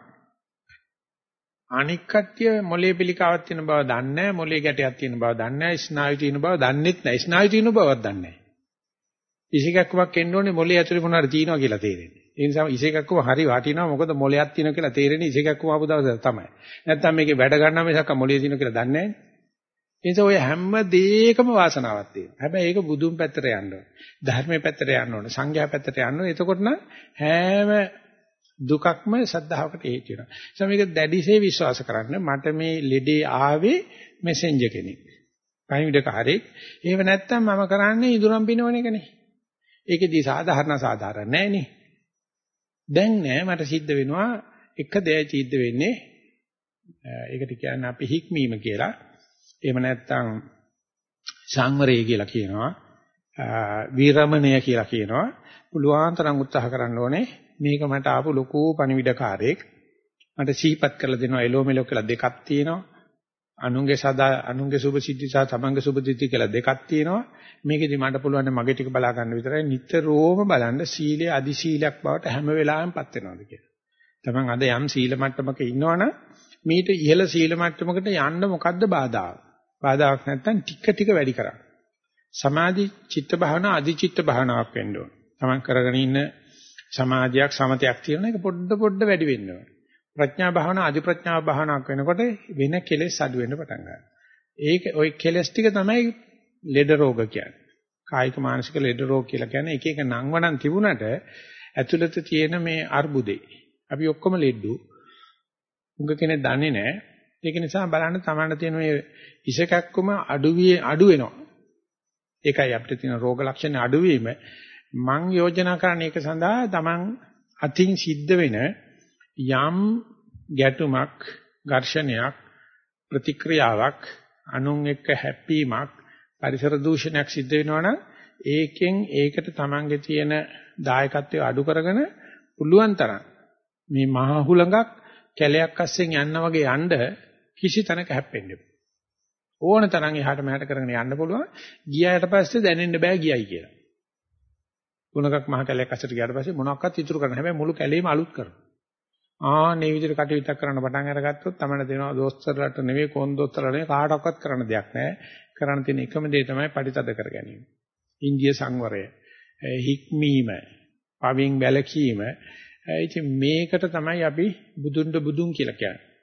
අනික් කට්ටිය මොලේ පිළිකාවක් තියෙන බව දන්නේ නැහැ මොලේ ගැටයක් තියෙන බව දන්නේ නැහැ ස්නායු තියෙන බව දන්නෙත් නැහැ. ස්නායු තියෙන බවක් දන්නේ නැහැ. ඉසිකක්කමක් එන්න ඕනේ මොලේ ඇතුලේ මොනවාරි තියෙනවා කියලා තේරෙන්නේ. ඒ නිසා ඉසිකක්කම හරි වටිනවා මොකද මොලයක් තියෙනවා කියලා තේරෙන්නේ ඉසිකක්කම ආපු දවසේ තමයි. නැත්තම් මේකේ වැඩ ගන්නවා මිසක් මොලේ තියෙනවා කියලා දන්නේ නැහැ. නිසා ඔය හැම දෙයකම වාසනාවක් තියෙනවා. හැබැයි ඒක බුදුන් පැත්තට යන්න ඕනේ. ධර්මයේ පැත්තට යන්න ඕනේ. සංඝයා පැත්තට යන්න ඕනේ. එතකොට නම් හැම දුකක්ම සද්ධාවකට හේතු වෙනවා. ඒ මේක දැඩිසේ විශ්වාස කරන්න මට මේ ලෙඩේ ආවේ මෙසෙන්ජර් කෙනෙක්. පණිවිඩකාරයෙක්. ඒව නැත්තම් මම කරන්නේ ඉදුරම් පිනවන එකනේ. ඒකෙදි සාධාරණ සාධාරණ නැහැනේ. දැන් නෑ මට සිද්ධ වෙනවා එක දෙයක් සිද්ධ වෙන්නේ ඒකට කියන්නේ අපි හික්මීම කියලා. එහෙම නැත්නම් සංවරය කියලා කියනවා. විරමණය කියලා කියනවා. පුළුවන් තරම් උත්සාහ කරන්න ඕනේ. මේක මට ආපු ලොකු පණිවිඩකාරයෙක්. මට සීපත් කරලා දෙනවා එලෝ මෙලෝ කියලා දෙකක් තියෙනවා. අනුන්ගේ සදා අනුන්ගේ සුභ සිද්ධි සහ තමන්ගේ සුභ සිද්ධි කියලා දෙකක් තියෙනවා. මේකෙදි මට පුළුවන් මගේ ටික බලා ගන්න විතරයි නිතරම බලන්න සීලය අදි සීලයක් බවට හැම වෙලාවෙම පත් වෙනවාද කියලා. තමන් අද යම් සීල මට්ටමක ඉන්නවනම් මීට ඉහළ සීල මට්ටමකට යන්න මොකද්ද බාධාව? බාධාක් නැත්නම් ටික ටික වැඩි කරා. සමාධි චිත්ත භාවනා අධි චිත්ත භාවනාවක් වෙන්න ඕන. තමන් කරගෙන ඉන්න සමාධියක් සමතයක් තියෙන එක පොඩ පොඩ වැඩි වෙන්න ඕන. ප්‍රඥා භාවනා අධි ප්‍රඥා භාවනාවක් වෙනකොට වෙන කෙලෙස් අඩු වෙන්න පටන් ගන්නවා. ඒක ওই කෙලෙස් ටික තමයි ලෙඩ රෝග කියන්නේ. කායික මානසික ලෙඩ රෝග කියලා කියන්නේ එක එක නම් වණන් තිබුණට ඇතුළත තියෙන මේ අර්බුදේ. අපි ඔක්කොම ලෙඩු. උඟ කෙනෙක් දන්නේ නැහැ. ඒක නිසා බලන්න තමන්ට තියෙන මේ ඉසකක්කම අඩුවිය අඩු වෙනවා. ඒකයි අපිට තියෙන රෝග ලක්ෂණ අඩුවීම. මං යෝජනා කරන්නේ ඒක සඳහා තමන් අතින් සිද්ධ වෙන යම් ගැටුමක්, ඝර්ෂණයක්, ප්‍රතික්‍රියාවක්, අනුන් එක්ක හැප්පීමක්, පරිසර දූෂණයක් සිද්ධ වෙනවනම් ඒකෙන් ඒකට Tamange තියෙන දායකත්වය අඩු කරගෙන පුළුවන් තරම් මේ මහ හුලඟක් කැලයක් අස්සෙන් යන්න වගේ යන්න කිසි තැනක හැප්පෙන්න ඕන තරම් එහාට මෙහාට කරගෙන යන්න පුළුවන් ගියාට පස්සේ දැනෙන්න බෑ ගියයි කියලා. ගුණකක් මහ කැලයක් අස්සට ගියාට පස්සේ මොනවත් ඉතුරු කරන්න හැබැයි මුළු කැලේම අලුත් කරනවා. ආන්නේ විදිහට කටයුත්තක් කරන්න පටන් අරගත්තොත් තමයි දෙනවා දොස්තරලට නෙවෙයි කොන් දොස්තරලට නෙවෙයි කාටවත් කරන්න දෙයක් නැහැ. කරන්න තියෙන එකම දේ තමයි පරිතද කර ගැනීම. ඉන්දිය සංවරය, හික්මීම, පවින් වැළකීම. ඉතින් මේකට තමයි අපි බුදුන්ට බුදුන් කියලා කියන්නේ.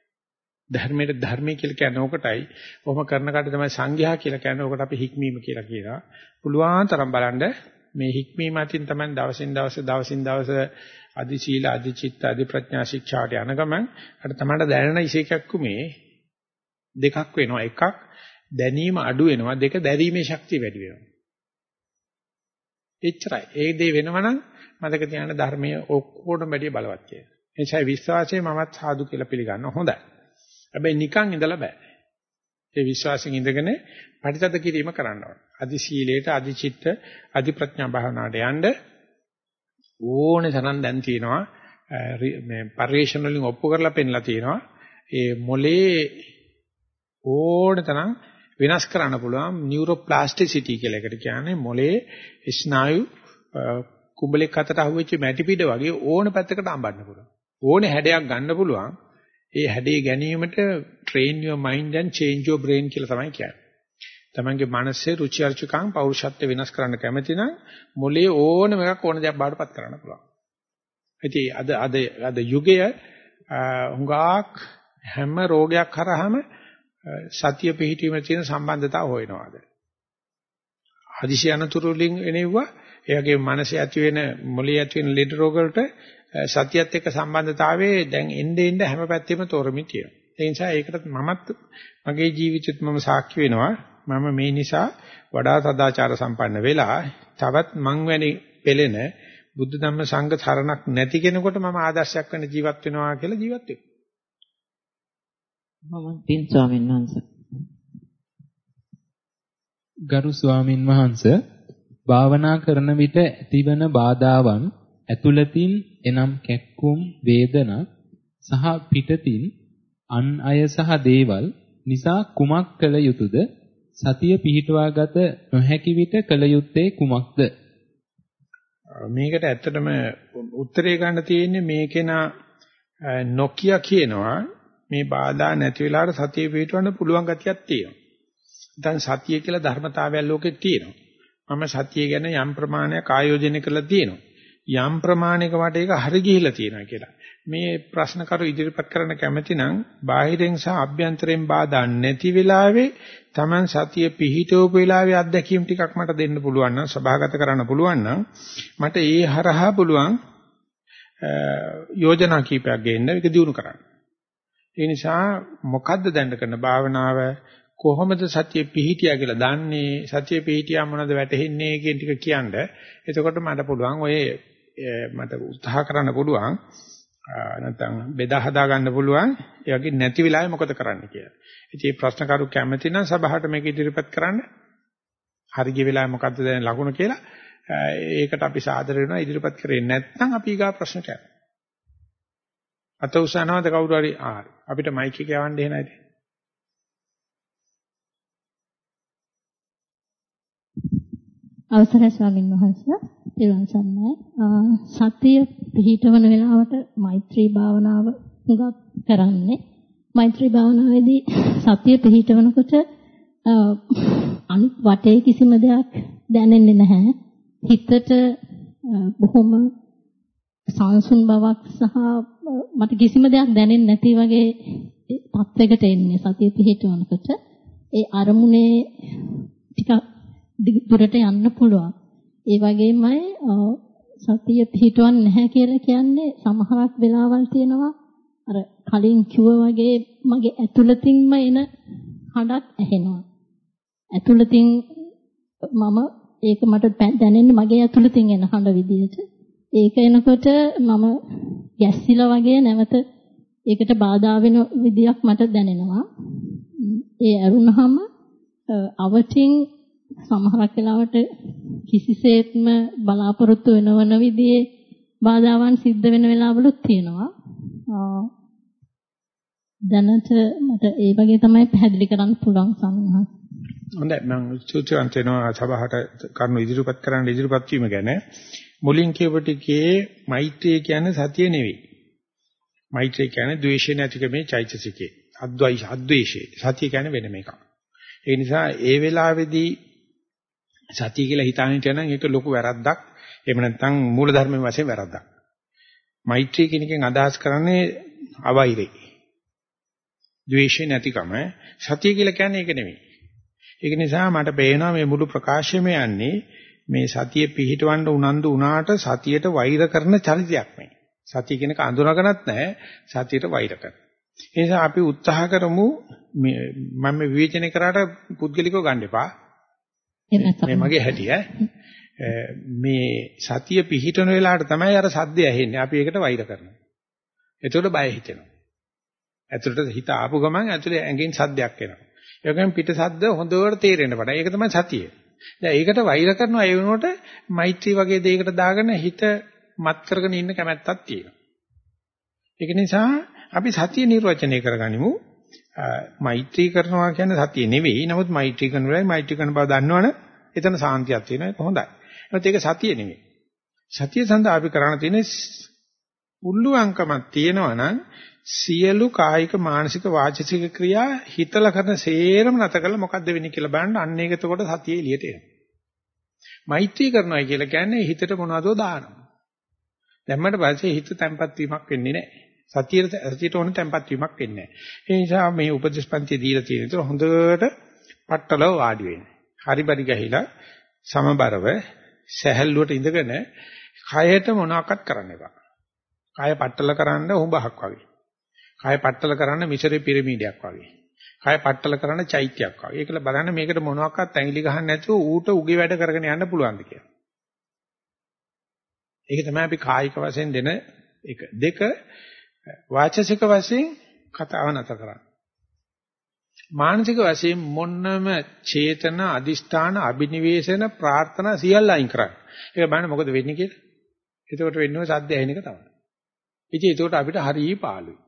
ධර්මයට ධර්මයේ කියලා කියන්නේ ඕකටයි. කොහොම කරන කට තමයි සංඝයා කියලා කියන්නේ. ඕකට අපි හික්මීම කියලා කියනවා. පුළුවන් තරම් බලන්න මේ හික්මීම අතින් තමයි දවසින් දවස දවසින් දවස අදි සීල අදි චිත්ත අදි ප්‍රඥා ශික්ෂාට යන ගමන් අර තමයි දැනෙන ඉසේකක්කුමේ දෙකක් වෙනවා. එකක් දැනීම අඩු වෙනවා. දෙක දැරීමේ ශක්තිය වැඩි වෙනවා. එච්චරයි. ඒ දේ වෙනවනම් මතක තියාගන්න ධර්මයේ ඔක්කොටම වැඩිය බලවත් කියලා. ඒ නිසා විශ්වාසය මමත් සාදු කියලා පිළිගන්න හොඳයි. හැබැයි නිකන් ඉඳලා බෑ. ඒ විශ්වාසයෙන් ඉඳගෙන පරිතද කිරීම කරන්න ඕන. අදි සීලයට, අදි චිත්ත, අදි ප්‍රඥා භාවනාවට යන්න ඕනේ තරම් දැන් තියෙනවා. මේ පරිේශන වලින් ඔප්පු කරලා පෙන්නලා තියෙනවා. ඒ මොලේ ඕනේ තරම් වෙනස් කරන්න පුළුවන් නියුරෝප්ලාස්ටිසිටි කියලා එකට කියන්නේ මොලේ ස්නායු කුඹලෙක් අතට අහුවෙච්ච මැටි පිට වගේ ඕන පැත්තකට අඹන්න පුළුවන්. ඕනේ හැඩයක් ගන්න පුළුවන්. ඒ හැඩේ ගැනීමට train your mind and change your brain කියලා තමයි කියන්නේ. තමන්ගේ මනසේ රුචි අරුචිකම් පෞරුෂත්ව වෙනස් කරන්න කැමති නම් මොලේ ඕනම එකක් ඕන දෙයක් බාටපත් කරන්න පුළුවන්. ඉතින් අද අද අද යුගය හුඟක් හැම රෝගයක් කරාම සතිය පිහිටීමේ තියෙන සම්බන්ධතාව හොයනවාද? හදිසි අනතුරු වලින් එනෙව්වා ඒ වගේම මනසේ ඇති වෙන මොළයේ ඇති වෙන ලෙඩ රෝග වලට සතියත් එක්ක සම්බන්ධතාවයේ දැන් එnde එnde හැම පැත්තෙම තෝරමින් තියෙනවා. ඒ නිසා ඒකට මමත් මගේ ජීවිතෙත් මම සාක්ෂි වෙනවා. මම මේ නිසා වඩා සදාචාර සම්පන්න වෙලා තවත් මං වැනි පෙළෙන බුද්ධ ධම්ම සංඝ තරණක් නැති කෙනෙකුට මම ආදර්ශයක් වෙන්න ජීවත් වෙනවා කියලා ජීවත් වෙනවා. මම පින් ස්වාමීන් වහන්සේ. ගරු ස්වාමින් වහන්සේ භාවනා කරන විට ඇතිවන බාධාවන් ඇතුළතින් එනම් කැක්කුම් වේදනා සහ පිටතින් අන් අය සහ දේවල් නිසා කුමක් කළ යුතුද සතිය පිහිටුවාගත නොහැකි විට කළ යුත්තේ කුමක්ද මේකට ඇත්තටම උත්තරේ ගන්න තියෙන්නේ මේකේන නොකිය කියනවා මේ බාධා නැති වෙලාවට සතිය පිහිටවන්න පුළුවන් ගතියක් තියෙනවා. දැන් සතිය කියලා ධර්මතාවයක් ලෝකෙත් තියෙනවා. මම සතිය ගැන යම් ප්‍රමාණයක් ආයෝජනය කරලා තියෙනවා. යම් ප්‍රමාණයක මට ඒක හරි ගිහිලා තියෙනවා කියලා. මේ ප්‍රශ්න කරු ඉදිරිපත් කරන්න කැමති නම් බාහිරෙන් සහ අභ්‍යන්තරයෙන් බාධා නැති වෙලාවේ Taman සතිය පිහිටවපු වෙලාවේ අත්දැකීම් ටිකක් මට දෙන්න පුළුවන් නම් සභාගත කරන්න පුළුවන් නම් මට ඒ හරහා පුළුවන් යෝජනා කීපයක් ගේන්න ඒක දිනු කරන්න. ඒ නිසා මොකද්ද දැන්න කරන භාවනාව කොහොමද සතිය පිහිටියා කියලා දන්නේ සතිය පිහිටියා මොනවද වැටහෙන්නේ කියන ටික කියන්න. එතකොට මට පුළුවන් ඔය මට උත්සාහ කරන්න පුළුවන් නැත්නම් බෙදා හදා ගන්න පුළුවන් ඒ වගේ නැති වෙලාවෙ මොකද කරන්න කියලා. ඉතින් මේ ප්‍රශ්න කරු කැමති නම් සභාවට මේක ඉදිරිපත් කරන්න. හරි ගිය වෙලාවෙ මොකද්ද දැන් ලකුණ කියලා. ඒකට අපි සාදර වෙනවා ඉදිරිපත් කරේ නැත්නම් අපි ඊගා ප්‍රශ්නට යනවා. අත උසනවද කවුරු හරි ආ අපිට මයික් එක යවන්න එහෙ නැති. අවසරයි ස්වාමීන් වහන්සේ. ඊළඟ සම්මයි සතිය පිහිටවන වෙලාවට මෛත්‍රී භාවනාව හුඟක් කරන්නේ. මෛත්‍රී භාවනාවේදී සතිය පිහිටවනකොට අනිත් වටේ කිසිම දෙයක් දැනෙන්නේ නැහැ. හිතට බොහොම සංසුන් බවක් සහ මට කිසිම දෙයක් දැනෙන්නේ නැති වගේ තත්යකට එන්නේ සතිය පිහිටවනකොට. ඒ අරමුණේ ටිකක් දුරට යන්න පුළුවන්. ඒ වගේමයි සතිය පිහිටවන්නේ නැහැ කියලා කියන්නේ සමහරක් වෙලාවල් තියෙනවා අර කලින් කිව්වා වගේ මගේ ඇතුළතින්ම එන හඬක් ඇහෙනවා. ඇතුළතින් මම ඒක මට දැනෙන්නේ මගේ ඇතුළතින් එන හඬ විදිහට. ඒක එනකොට මම ගැස්සිලා වගේ නැවත ඒකට බාධා වෙන විදියක් මට දැනෙනවා. ඒ අරුණහම අවටින් සමහරක් වෙලාවට කිසිසේත්ම බලාපොරොත්තු වෙනවන විදිහේ බාධාවන් සිද්ධ වෙන වෙලාවලුත් තියෙනවා. දැනට මට ඒ වගේ තමයි පැහැදිලි කරන්න පුළුවන් සම්හස්. හොඳයි මම සූචිවන්ත වෙනවා සභාවට කරුණු ඉදිරිපත් කරන්න ඉදිරිපත් වීම ගැන මුලින් කියපු ටිකේ මෛත්‍රිය කියන්නේ සතිය නෙවෙයි. මෛත්‍රිය කියන්නේ ද්වේෂය නැතිකමේ චෛතසිකේ. අද්වෛෂ අද්වේෂේ. සතිය කියන්නේ වෙනම එකක්. ඒ නිසා ඒ වෙලාවේදී සතිය කියලා හිතාගෙන ඉතනනම් ඒක ලොකු වැරද්දක්. එහෙම නැත්නම් මූලධර්මයෙන් වශයෙන් වැරද්දක්. මෛත්‍රී කියන එකෙන් අදහස් කරන්නේ අවෛරේ. ද්වේෂය නැතිකම සතිය කියලා කියන්නේ ඒක නෙමෙයි. ඒක නිසා මට පේනවා මේ මුළු ප්‍රකාශයම යන්නේ මේ සතිය පිහිටවන්න උනන්දු වුණාට සතියට වෛර කරන චරිතයක් මේ. සතිය කියනක අඳුනගනත් නැහැ සතියට වෛර කරන. ඒ නිසා අපි උත්සාහ කරමු මම විවේචනය කරාට පුද්ගලිකව ගන්න එපා. මේ මගේ හැටි ඈ. මේ සතිය පිහිටන වෙලාවට තමයි අර සද්දය ඇහෙන්නේ. අපි ඒකට වෛර කරනවා. එතකොට බය හිතෙනවා. ඇතුළට හිත ආපු ගමන් ඇතුළේ ඇඟෙන් සද්දයක් එනවා. ඒ වගේම පිට සද්ද හොඳට තේරෙන්න පටන්. ඒක තමයි සතිය. දැන් ඒකට වෛර කරනවා ඒ වෙනුවට මෛත්‍රී වගේ දෙයකට දාගෙන හිත මත් කරගෙන ඉන්න කැමැත්තක් තියෙනවා. ඒක නිසා අපි සතිය නිර්වචනය කරගනිමු. මෛත්‍රී කරනවා කියන්නේ සතිය නෙවෙයි. නමුත් මෛත්‍රී කරන වෙලාවේ මෛත්‍රී කරන බව දන්නවනේ එතන සාන්තියක් තියෙනවා. ඒක හොඳයි. නමුත් ඒක සතිය නෙවෙයි. සතිය සඳහා අපි කරණ තියෙන්නේ උල්ලුවන්කමක් තියෙනවා නම් සියලු කායික මානසික වාචික ක්‍රියා හිතලා කරන සේරම නැත කළා මොකද්ද වෙන්නේ කියලා බලන්න අන්න ඒක එතකොට සතිය එළියට එනවා. මෛත්‍රී කරනවා කියලා කියන්නේ හිතට මොනවදෝ දානවා. දැම්මට පස්සේ හිත තැම්පත් වීමක් වෙන්නේ නැහැ. සතියට සතියට ඕන තැම්පත් වීමක් වෙන්නේ නැහැ. ඒ නිසා මේ උපදේශපන්ති දීලා තියෙන විතර හොඳට පట్టලව වාඩි වෙන්න. හරි බරි ගහිලා සමබරව සැහැල්ලුවට ඉඳගෙන කයට මොනවාක්වත් කරන්න එපා. කය පట్టල කරන්න උඹහක් වගේ. කය පట్టල කරන්න මිසරේ පිරමීඩයක් වගේ. කය පట్టල කරන්න චෛත්‍යයක් වගේ. ඒකල බලන්න මේකට මොනවාක්වත් ඇඟිලි ගහන්න නැතුව ඌට උගේ වැඩ කරගෙන යන්න පුළුවන්ද කියලා. ඒක තමයි අපි කායික වශයෙන් දෙන එක. දෙක වාචසික වශයෙන් කතාව නැතර කරන්නේ. මානසික වශයෙන් මොන්නම චේතන අදිෂ්ඨාන අබිනිවේෂණ ප්‍රාර්ථනා සියල්ල අයින් කරන්න. ඒක බලන්න මොකද වෙන්නේ කියලා. එතකොට වෙන්නේ සද්ද ඇහෙන එක තමයි. ඉතින් එතකොට අපිට හරිය පාළුයි.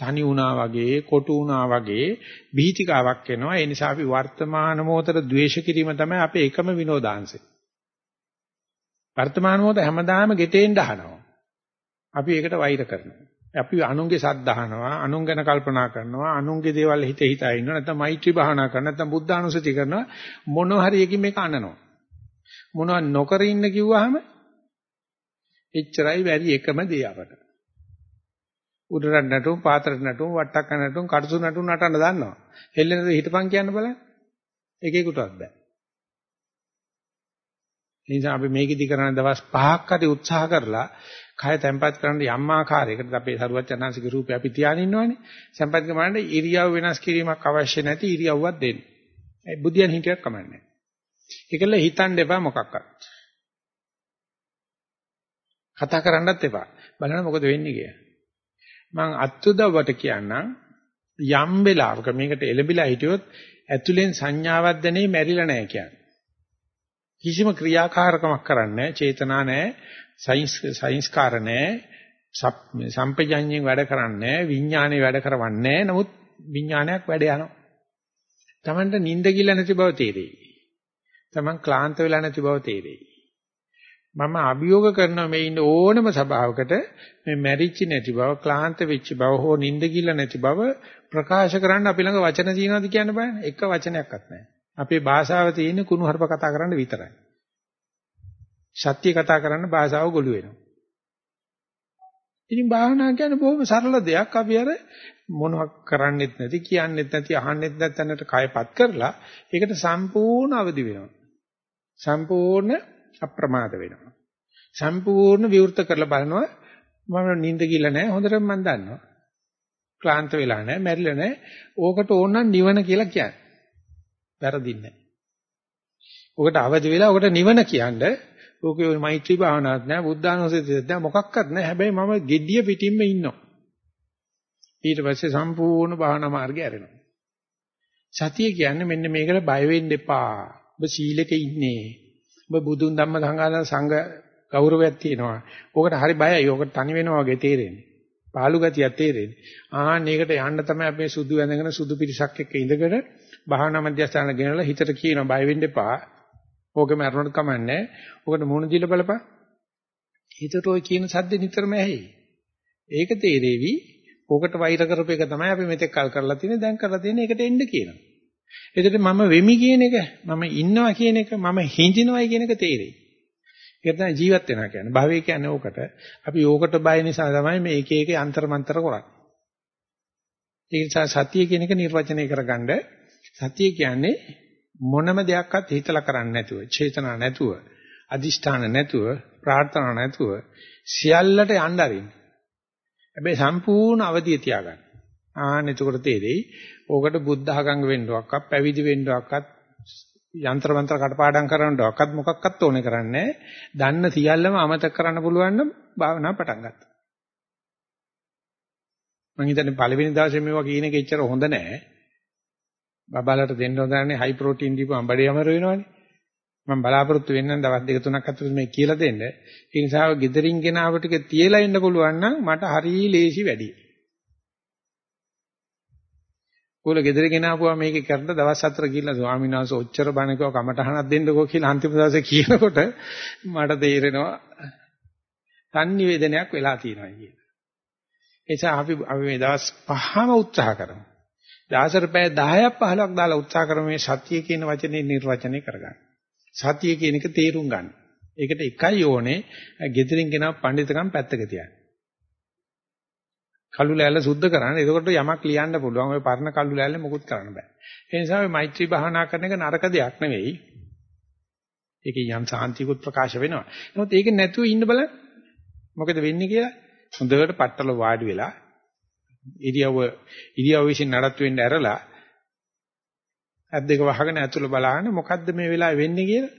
තනි වුණා වගේ, කොටු වුණා වගේ බීතිකාවක් එනවා. ඒ නිසා අපි වර්තමාන මොහොතට ද්වේෂ කිරීම තමයි අපේ එකම විනෝදාංශය. වර්තමාන මොහොත හැමදාම ගෙතෙන්න අහනවා. අපි ඒකට වෛර කරනවා. අපි අනුන්ගේ සද්ද අහනවා, අනුන් ගැන කල්පනා කරනවා, අනුන්ගේ දේවල් හිත හිතා ඉන්නවා, නැත්නම් මෛත්‍රී භාවනා කරනවා, නැත්නම් බුද්ධානුස්සති කරනවා මොන හරි එකකින් මේක අනනවා. මොනවා නොකර ඉන්න කිව්වහම එච්චරයි බැරි එකම දේ අපට. උඩරට නටුම්, පාතරට නටුම්, වට්ටක්ක නටුම්, කටුසු නටුම් නටන්න දන්නවා. හෙල්ලෙනද හිටපන් කියන්න බලන්න. එකේකටවත් බෑ. ඒ නිසා අපි මේකෙදි කරන දවස් 5ක් හරි උත්සාහ කරලා කය තැම්පත් කරන්න යම් ආකාරයකට අපේ සරුවචනාංශික රූපය අපි තියාගෙන ඉන්නවනේ. සම්පත් කරනකොට ඉරියව් වෙනස් කිරීමක් අවශ්‍ය නැති ඉරියව්වක් දෙන්න. ඒ බුදියන් හිටියක් කමන්නේ. ඒකල හිතන්න එපා මොකක්වත්. කතා කරන්නත් එපා. බලන්න මොකද වෙන්නේ කියලා. මං අත්උදව්වට කියන්නම් යම් වෙලාවක මේකට එළඹිලා හිටියොත් ඇතුලෙන් සංඥාවක් දැනේ මැරිලා නැහැ කියන්නේ. කිසිම ක්‍රියාකාරකමක් කරන්නේ නැහැ, චේතනා නැහැ, සංස්කාර නැහැ, සම්පජඤ්ඤයෙන් වැඩ කරන්නේ නැහැ, විඥානේ වැඩ කරවන්නේ නැහැ. නමුත් විඥානයක් වැඩ යනවා. Tamanට නිින්ද කිල නැති බව තේරෙයි. Taman ක්ලාන්ත වෙලා නැති බව තේරෙයි. මම අභියෝග කරනවා මේ ඉන්න ඕනම සභාවකට මේ මැරිච්ච නැති බව, ක්ලාන්ත වෙච්ච බව හෝ නිින්ද කිල නැති බව ප්‍රකාශ කරන්න අපි ළඟ වචන තියෙනවද කියන්න බෑ. එක වචනයක්වත් නැහැ. අපේ භාෂාව තියෙන කුණු හarp කතා කරන්න විතරයි. සත්‍ය කතා කරන්න භාෂාව ගොළු වෙනවා. ඉතින් භාවනා කියන්නේ බොහොම සරල දෙයක්. අපි අර මොනවක් කරන්නෙත් නැති, කියන්නෙත් නැති, අහන්නෙත් නැත්නම්ට කයපත් කරලා ඒකට සම්පූර්ණ අවදි වෙනවා. සම්පූර්ණ අප්‍රමාද වෙනවා. සම්පූර්ණ විවෘත කරලා බලනවා මම නිින්ද කියලා නැහැ. හොඳටම මම දන්නවා. ක්ලාන්ත වෙලා නැහැ, මැරිලා නැහැ. ඕකට ඕන නම් නිවන කියලා කියන්නේ. වැරදින්නේ නැහැ. ඔකට අවදි වෙලා ඔකට නිවන කියන්නේ ඕකේ ඔය මෛත්‍රී භාවනාවක් නැහැ, බුද්ධානුස්සතියක් නැහැ, මොකක්වත් නැහැ. හැබැයි මම gediya පිටින්ම ඉන්නවා. ඊට පස්සේ සම්පූර්ණ භාවනා මාර්ගය ඇරෙනවා. සතිය කියන්නේ මෙන්න මේකට බය වෙන්න එපා. ඔබ සීලෙක ඉන්නේ. ඔබ බුදුන් ධම්ම සංඝාන සංඝ ගෞරවයක් තියෙනවා. ඕකට හරි බයයි. ඕකට තනි වෙනවා වගේ තේරෙන්නේ. පාළු ගතියක් තේරෙන්නේ. ආන්න ඒකට යන්න තමයි අපි සුදු ඇඳගෙන සුදු පිරිසක් එක්ක ඉඳගෙන භාවනා මධ්‍යස්ථාන ගෙනලා හිතට කියන බය වෙන්න එපා. ඕකම අරනොත් කමන්නේ. ඕකට මුණ දීලා බලපන්. හිතට ඔය කියන සද්ද නිතරම ඇහි. ඒක තේරෙවි. ඕකට වෛර කරපු එක තමයි අපි මෙතෙක් කල් කරලා තියෙන්නේ. දැන් කරලා තියෙන්නේ ඒකට එන්න කියනවා. එතකොට මම වෙමි කියන එක, මම ඉන්නවා කියන එක, මම හිඳිනවයි කියන එක තේරෙයි. ඒක තමයි ජීවත් වෙනවා කියන්නේ. භවය කියන්නේ ඕකට. අපි ඕකට බය නිසා තමයි මේ එක එක යන්ත්‍ර මන්ත්‍ර කරන්නේ. ඒ නිසා සතිය කියන එක නිර්වචනය කරගන්න සතිය කියන්නේ මොනම දෙයක්වත් හිතලා කරන්නේ නැතුව, චේතනා නැතුව, අදිෂ්ඨාන නැතුව, ප්‍රාර්ථනා නැතුව සියල්ලට යන්න අරින්න. හැබැයි සම්පූර්ණ අවදිය තියාගන්න. ආන්න එතකොට තේරෙයි. ඕකට බුද්ධ ආගංග වෙන්නවක්වත්, පැවිදි වෙන්නවක්වත්, යంత్ర මන්ත්‍ර කටපාඩම් කරන්නවක්වත් මොකක්වත් ඕනේ කරන්නේ දන්න සියල්ලම අමතක කරන්න පුළුවන් නම් භාවනා පටන් ගත්තා. මම හිතන්නේ පළවෙනි දවසේ මේවා කියන එක එච්චර හොඳ නෑ. බබාලට දෙන්න හොඳන්නේ හයි ප්‍රෝටීන් දීපුවම බඩේ අමර වෙනවනේ. මම බලාපොරොත්තු වෙන්නම් දවස් දෙක තුනක් අතර මේ කියලා දෙන්න. ඒ නිසා ගෙදරින් ගෙනාව ටික තියලා ඉන්න පුළුවන් නම් මට හරිය ලේසි වැඩි. ඕල ගෙදර ගෙනාපුවා මේක කරලා දවස් හතර ගිහිල්ලා ස්වාමීන් වහන්සේ ඔච්චර බණකව කමටහනක් දෙන්නකෝ කියලා අන්තිම දවසේ කියනකොට මට තේරෙනවා සංනිවේදනයක් වෙලා තියෙනවා කියලා. ඒ නිසා අපි අපි මේ දවස් පහම උත්සාහ කරමු. දවසට පැය 10ක් 15ක් දාලා උත්සාහ කරමු මේ සතිය කියන වචනේ නිර්වචනය කරගන්න. සතිය කියන එක තේරුම් ගන්න. ඒකට එකයි ඕනේ ගෙදරින් ගෙනාව පඬිතුකම් පැත්තක තියන්න. කළු ලෑල්ල සුද්ධ කරන්න. එතකොට යමක් ලියන්න පුළුවන්. ඔය පරණ කළු ලෑල්ල මොකුත් කරන්න බෑ. ඒ නිසා මේ මෛත්‍රී භාවනා කරන එක නරක දෙයක් නෙවෙයි. ඒකේ යම් සාන්තිකුත් ප්‍රකාශ වෙනවා. නමුත් ඒක නැතුව ඉන්න බලන්න. මොකද වෙන්නේ කියලා හොඳට පట్టල වාඩි වෙලා ඉරියව්ව ඉරියව්ව විසින් නඩත්තු වෙන්න ඇරලා ඇත් දෙක වහගෙන ඇතුළ බලන්න මොකද්ද මේ වෙලාවේ වෙන්නේ කියලා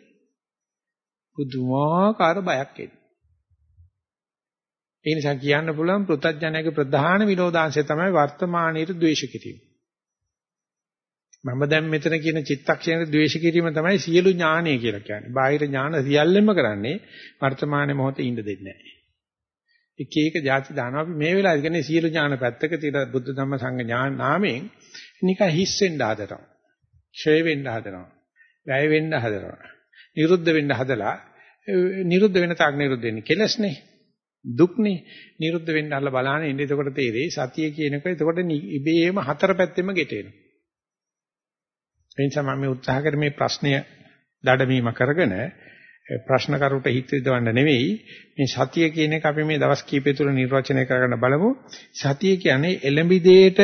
පුදුමාකාර බයක් එන්නේ. ඒ නිසා කියන්න පුළුවන් පෘථජ්ජනයාගේ ප්‍රධාන විනෝදාංශය තමයි වර්තමානයේ ද්වේෂ කිරීම. මම දැන් මෙතන කියන චිත්තක්ෂණයේ ද්වේෂ කිරීම තමයි සියලු ඥානය කියලා කියන්නේ. බාහිර ඥාන සියල්ලම කරන්නේ වර්තමාන මොහොතේ ඉඳ දෙන්නේ නැහැ. එක එක જાති දානවා අපි මේ වෙලාවේ කියන්නේ සියලු ඥාන පැත්තක තියලා බුද්ධ ධම්ම සංඝ ඥාන නාමයෙන් නිකන් හිස් වෙන්න හදනවා. ක්ෂය වෙන්න හදනවා. වැය වෙන්න හදනවා. නිරුද්ධ වෙන්න හදලා නිරුද්ධ වෙන තාක් නිරුද්ධ වෙන්නේ කෙලස්නේ. දුක්නේ නිරුද්ධ වෙන්න අල්ල බලහන් ඉන්න එතකොට තේරෙයි සතිය කියනක එතකොට ඉබේම හතර පැත්තෙම ගෙටෙනවා. එනිසා මම මේ උත්සාහ කරේ මේ ප්‍රශ්නය දඩමීම කරගෙන ප්‍රශ්න කරුට හිත විදවන්න නෙවෙයි මේ සතිය කියන එක අපි මේ දවස් කීපය තුළ නිර්වචනය කරගන්න බලමු. සතිය කියන්නේ එළඹි දෙයට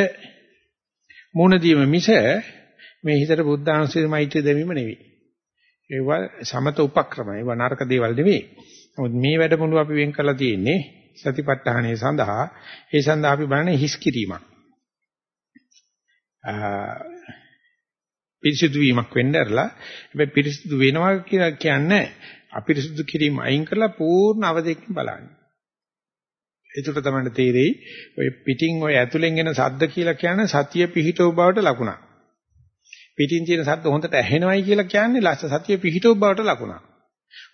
මුණ දීම මිස මේ හිතට බුද්ධ ආංශයේ මෛත්‍රිය දෙවීම නෙවෙයි. ඒවා සමත උපක්‍රම. ඒවා නරක දේවල් නෙවෙයි. නමුත් මේ වැඩමුළු අපි වෙන් කරලා තියෙන්නේ සතිපට්ඨානය සඳහා. ඒ සඳහා අපි බලන්නේ හිස් කිරීමක්. පිරිසිදු වීමක් වෙන්න ඇරලා හැබැයි පිරිසිදු වෙනවා කියලා කියන්නේ අපිරිසිදු කිරීම අයින් කරලා පූර්ණ අවදෙකින් බලන්න. ඒකට තමයි තේරෙයි ඔය පිටින් ඔය ඇතුලෙන් එන සද්ද කියලා කියන්නේ සතිය පිහිටව බවට ලකුණක්. පිටින් තියෙන සද්ද හොඳට ඇහෙනවයි කියලා කියන්නේ ලස්ස සතිය පිහිටව බවට ලකුණක්.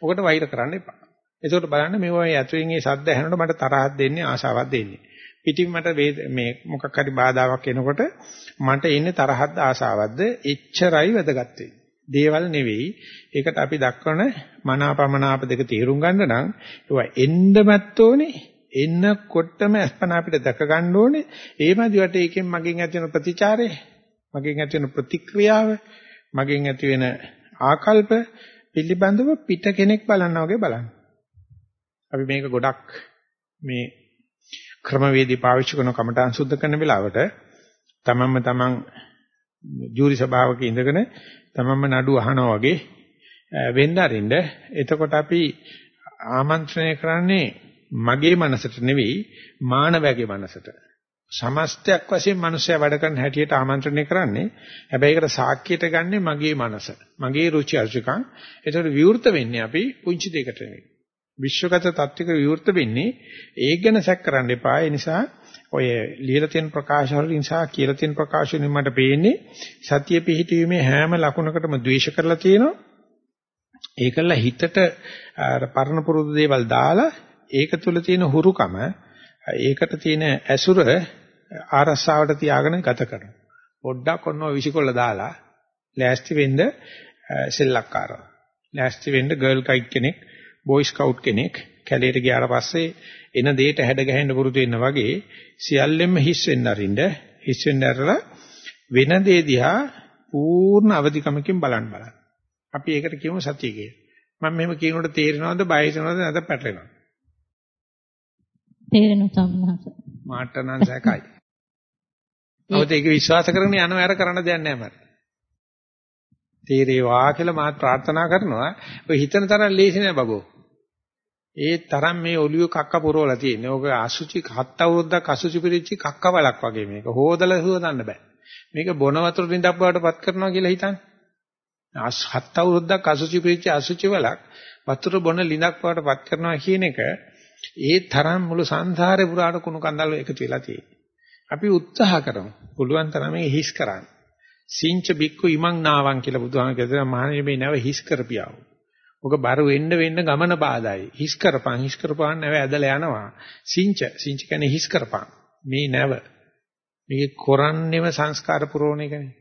ඔකට වෛර කරන්න එපා. එතකොට බලන්න මේවා ඇතුලෙන් මේ සද්ද ඇහෙනකොට මට තරහක් දෙන්නේ ආශාවක් දෙන්නේ. පිටින් මට මේ මොකක් හරි බාධාවක් එනකොට මට එන්නේ තරහක්ද ආශාවක්ද එච්චරයි වැදගත් දේවල් නෙවෙයි. ඒකට අපි දක්වන මනාපමනාප දෙක තේරුම් ගන්න නම් ඒවා එන්නමත් ඕනේ. එන්නකොටම අස්පන අපිට දැක ගන්න ඕනේ. ඒ මදිවට ඒකෙන් මගෙන් ඇති වෙන ප්‍රතිචාරය, මගෙන් ඇති වෙන ප්‍රතික්‍රියාව, මගෙන් ඇති වෙන ආකල්ප පිළිබඳව පිට කෙනෙක් බලනවා වගේ බලන්න. අපි මේක ගොඩක් මේ ක්‍රමවේදී පාවිච්චි කරන කමඨාන් සුද්ධ කරන වෙලාවට තමන්ම තමන් ජූරි සභාවක ඉඳගෙන තමන්ම නඩු අහනවා වගේ වෙන්න අරින්න එතකොට අපි ආමන්ත්‍රණය කරන්නේ මගේ මනසට නෙවෙයි මානවයාගේ මනසට. සමස්තයක් වශයෙන් මිනිස්සයා වැඩ කරන හැටියට ආමන්ත්‍රණය කරන්නේ. හැබැයි ඒකට සාක්කියට ගන්නෙ මගේ මනස. මගේ රුචි අරුචිකම්. ඒතකොට විවෘත වෙන්නේ අපි පුංචි දෙයකට නෙවෙයි. විශ්වගත tattwika විවෘත වෙන්නේ ඒක ගැන සැක කරන්න එපා. ඒ නිසා ඔය ලියලා තියෙන ප්‍රකාශ වල නිසා කියලා තියෙන ප්‍රකාශ වලින් මට පේන්නේ සතිය පිහිටීමේ හැම ලකුණකටම ද්වේෂ කරලා තියෙනවා. ඒකල හිතට අර පරණ පුරුදු දේවල් දාලා ඒක තුල තියෙන හුරුකම ඒකට තියෙන ඇසුර ආරස්සාවට තියාගෙන ගත කරනවා. පොඩ්ඩක් ඔන්නෝ විසිකොල්ල දාලා ලෑස්ති වෙන්න සෙල්ලක්කාරව. ලෑස්ති වෙන්න ගර්ල් ගයිඩ් කෙනෙක්, බෝයි ස්කවුට් කෙනෙක් කැලේට ගියාට පස්සේ එන දෙයට හැඩ ගැහෙන්න පුරුදු වෙන්න වගේ සියල්ලෙම හිස් වෙන්න අරින්න හිස් වෙන්න ඇරලා වෙන දේ දිහා පූර්ණ අවධිකමකින් බලන්න බලන්න. අපි ඒකට කියමු සතිය කියලා. මම මෙහෙම කියනකොට තේරෙනවද බය හිතෙනවද නැත්නම් පැටලෙනවද? තේරෙනවා සම්හස. මාට නම් සැකයි. අවුත් ඒක විශ්වාස කරගෙන යනවා අර කරන්න දෙයක් නැහැ මට. තේරේවා කියලා මාත් ප්‍රාර්ථනා කරනවා. ඔය හිතන තරම් ලේසි නෑ බබෝ. ඒ තරම් මේ ඔලිය කක්ක පුරවලා තියෙන්නේ. ඕක අසුචි හත් අවුරුද්දක් අසුචි පිරිච්චි කක්ක වලක් වගේ මේක. හොදලා හොදන්න බෑ. මේක බොන වතුර දින්දක් බවට පත් කරනවා කියලා හිතන්නේ. හත් අවුරුද්දක් අසුචි පිරිච්ච අසුචි වලක් වතුර බොන ලිඳක් බවට පත් කරනවා කියන එක ඒ තරම් මුළු සංසාරේ පුරාට කුණු කන්දල් එකතු වෙලා තියෙන්නේ. අපි උත්සාහ කරමු. පුළුවන් තරම් මේ හිස් කරන්න. සිංච බික්කු ඉමං නාවන් කියලා බුදුහාම කියනවා මහණෙනි මේ නැව හිස් කරපියාව. ඔක බර වෙන්න වෙන්න ගමන බාධායි. හිස් කරපන් හිස් කරපන් නැව ඇදලා යනවා. සිංච සිංච කියන්නේ හිස් කරපන්. මේ නැව. මේක කරන්නේම සංස්කාර පුරවණ එකනේ.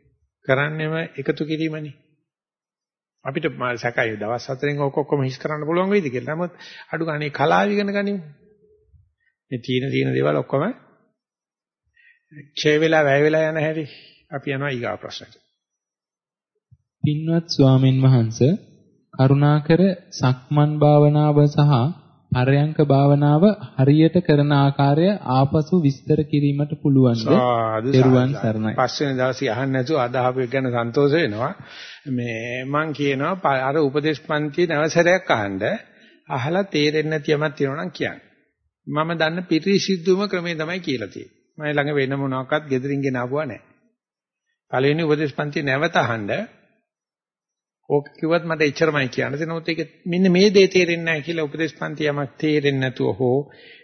කරන්නේම එකතු කිරීමනේ. අපිට සැකයි දවස් හතරෙන් ඔක ඔක්කොම හිස් කරන්න පුළුවන් වෙයිද කියලා. නමුත් අඩු ගානේ කලාව ඉගෙන ගනිමු. මේ තීන තීන දේවල් ඔක්කොම ක්ෂය වෙලා වැය වෙලා යන හැටි අපි යනවා ඊගා ප්‍රශ්නට. පින්වත් ස්වාමින් වහන්සේ කරුණාකර සක්මන් භාවනාව සහ පරයන්ක භාවනාව හරියට කරන ආකාරය ආපසු විස්තර කිරීමට පුළුවන්ද? දරුවන් සරණයි. පස්වෙනි දවසේ අහන්න නැතුව අදහපු එක ගැන සන්තෝෂ වෙනවා. මේ මම කියනවා අර උපදේශ පන්ති නැවසරයක් අහන්න අහලා තේරෙන්නේ නැති යමක් තියෙනවා නම් කියන්න. මම දන්න පිරිසිදුම ක්‍රමය තමයි කියලා තියෙන්නේ. මම ළඟ වෙන මොනවාක්වත් gedirin ගෙන ආපුවා නැහැ. පළවෙනි උපදේශ පන්ති නැවත අහන්න ඕක කිව්වත් මට එච්චරමයි කියන්න තියෙනවා. ඒක මෙන්න මේ දේ තේරෙන්නේ නැහැ කියලා උපදේශ පන්ති යමක් තේරෙන්නේ නැතුව හෝ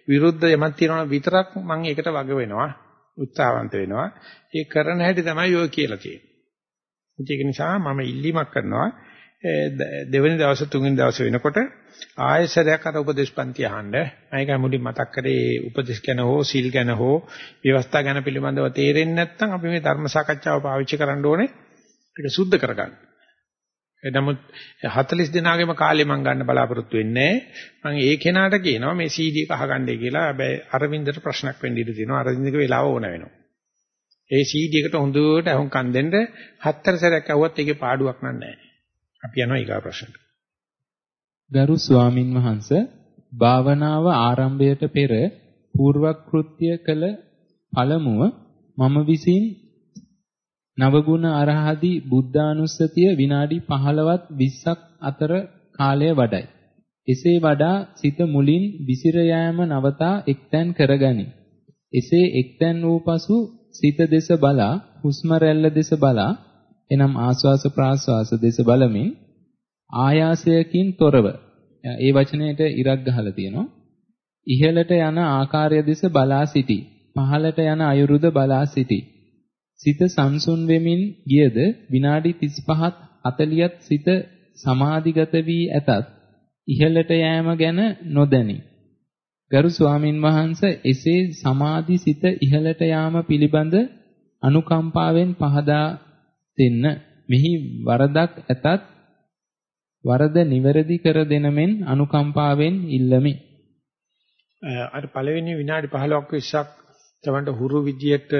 විරුද්ධ යමක් තියෙනවා විතරක් මම ඒකට වග වෙනවා. උත්සාහවන්ත වෙනවා. ඒ කරන හැටි තමයි ඔය කියලා තියෙන්නේ. ඒක නිසා මම ඉල්ලීමක් කරනවා දෙවෙනි දවස් තුන්වෙනි දවස් වෙනකොට ආයසරයක් අර උපදේශ පන්ති අහන්න. මම මුලින් මතක් කරේ උපදේශ ගැන හෝ සීල් ගැන හෝ විවස්ථා ගැන පිළිබඳව තේරෙන්නේ නැත්නම් අපි මේ ධර්ම සාකච්ඡාව පාවිච්චි කරන්න ඕනේ. ඒක සුද්ධ කරගන්න. නමුත් 40 දිනාගෙම කාලේ මම ගන්න බලාපොරොත්තු වෙන්නේ මම ඒ කෙනාට කියනවා මේ CD එක අහගන්නයි කියලා. හැබැයි අරවින්දට ප්‍රශ්නක් වෙන්න ඉඩ තියෙනවා. අරවින්දගේ වෙලාව ඕන වෙනවා. ඒ CD එකට හොඳට අහුම්කම් දෙන්න හතර සැරයක් අහුවත් ඒකේ පාඩුවක් නැහැ. අපි යනවා ඊගා ප්‍රශ්නට. ගරු ස්වාමින් වහන්සේ භාවනාව ආරම්භයට පෙර పూర్වක්‍ෘත්‍ය කළ පළමුව මම විසින් නවගුණ අරහදී බුද්ධානුස්සතිය විනාඩි 15ත් 20ක් අතර කාලය වඩයි. එසේ වඩා සිත මුලින් විසිර යෑම නවතා එක්තැන් කරගනි. එසේ එක්තැන් වූ පසු සිත දෙස බලා හුස්ම රැල්ල දෙස බලා එනම් ආස්වාස ප්‍රාස්වාස දෙස බලමින් ආයාසයකින් තොරව ඒ වචනයට ඉරක් ගහලා තියෙනවා. ඉහළට යන ආකාරය දෙස බලා සිටි. පහළට යන අයුරුද බලා සිටි. සිත සංසුන් වෙමින් ගියද විනාඩි 35ත් 40ත් සිත සමාධිගත වී ඇතත් ඉහළට යෑම ගැන නොදැනි. ගරු ස්වාමින් වහන්සේ එසේ සමාධි සිත ඉහළට යාම පිළිබඳ අනුකම්පාවෙන් පහදා දෙන්න. මෙහි වරදක් ඇතත් වරද නිවැරදි කර දෙන මෙන් අනුකම්පාවෙන් ඉල්ලමි. අර පළවෙනි විනාඩි 15ක් 20ක් තමන්ට හුරු විදියට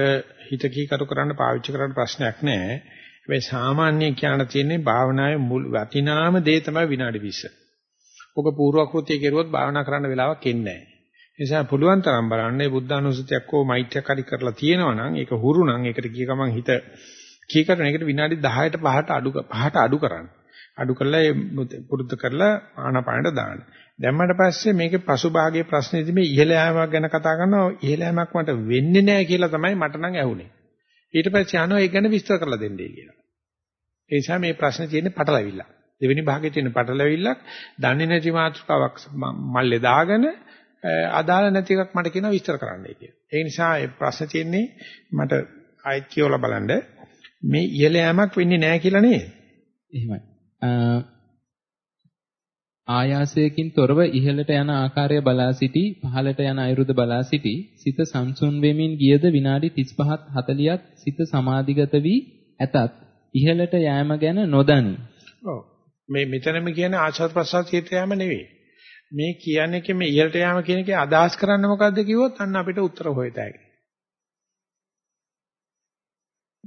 හිත කීකරු කරන්න පාවිච්චි කරන්න ප්‍රශ්නයක් නැහැ. හැබැයි සාමාන්‍ය කියන්න තියෙන්නේ භාවනාවේ මුල් වටිනාම දේ තමයි විනාඩි 20. ඔක පූර්වක්‍ෘතිය කෙරුවොත් භාවනා කරන්න වෙලාවක් එන්නේ නැහැ. නිසා පුළුවන් තරම් බලන්න බුද්ධානුස්සතියක් හෝ මෛත්‍රියක් හරි කරලා තියෙනවා නම් ඒක හුරු නම් ඒකට කිය ගමන් හිත කීකරන එකට විනාඩි 10ට 5ට අඩු 5ට අඩු කරන්න. අඩු කරලා පුරුදු කරලා ආනාපානට දාන්න. දැම්මට පස්සේ මේකේ පසුභාගයේ ප්‍රශ්නේදී මේ ඉහළ යාමක් ගැන කතා කරනවා ඉහළ යාමක් මට වෙන්නේ නැහැ කියලා තමයි මට නම් ඇහුනේ. ඊට පස්සේ අහනවා ඒක ගැන විස්තර කරලා දෙන්නයි කියලා. ඒ නිසා මේ ප්‍රශ්නේ තියෙන්නේ පටලවිල්ල. දෙවෙනි භාගයේ තියෙන පටලවිල්ලක් දන්නේ නැති මාතෘකාවක් මල්ලේ දාගෙන අදාළ නැති එකක් මට කියනවා විස්තර කරන්නයි කියලා. ඒ නිසා මේ ප්‍රශ්නේ තියෙන්නේ මට ආයෙත් කියවලා බලන්න මේ ඉහළ යාමක් වෙන්නේ නැහැ කියලා නේද? එහෙමයි. ආයාසයකින් තොරව ඉහළට යන ආකාරය බලා සිටි පහළට යන අයුරුද බලා සිටි සිත සංසුන් වෙමින් ගියද විනාඩි 35ත් 40ත් සිත සමාධිගත වී ඇතත් ඉහළට යෑම ගැන නොදනි. ඔව්. මේ මෙතනම කියන්නේ ආශ්වාස ප්‍රශ්වාස හිත යෑම නෙවෙයි. මේ කියන්නේ මේ ඉහළට යෑම කියන එකේ අදහස් කරන්නේ මොකද්ද කිව්වොත් අන්න අපිට උත්තර හොයතයි.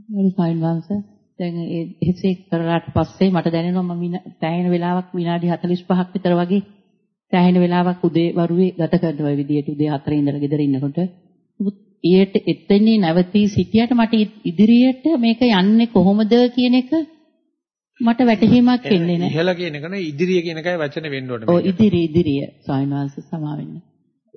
මම ෆයින් වංශ දැන් ඒ එසේ කරලාට පස්සේ මට දැනෙනවා මම තැහෙන වෙලාවක් විනාඩි 45ක් විතර වගේ තැහෙන වෙලාවක් උදේ වරුවේ ගත කරනවා විදියට උදේ 4 ඉඳලා ගෙදර ඉන්නකොට ඊට එතෙන්නේ නැවතී සිටියට මට ඉදිරියට මේක යන්නේ කොහොමද කියන එක මට වැටහීමක් එන්නේ නැහැ. ඉහළ කියන එක නෙවෙයි ඉදිරිය කියන එකයි වචන වෙන්න ඕනේ. ඔව් ඉදිරි ඉදිරිය ස්වාමීන් වහන්සේ සමා වෙන්න.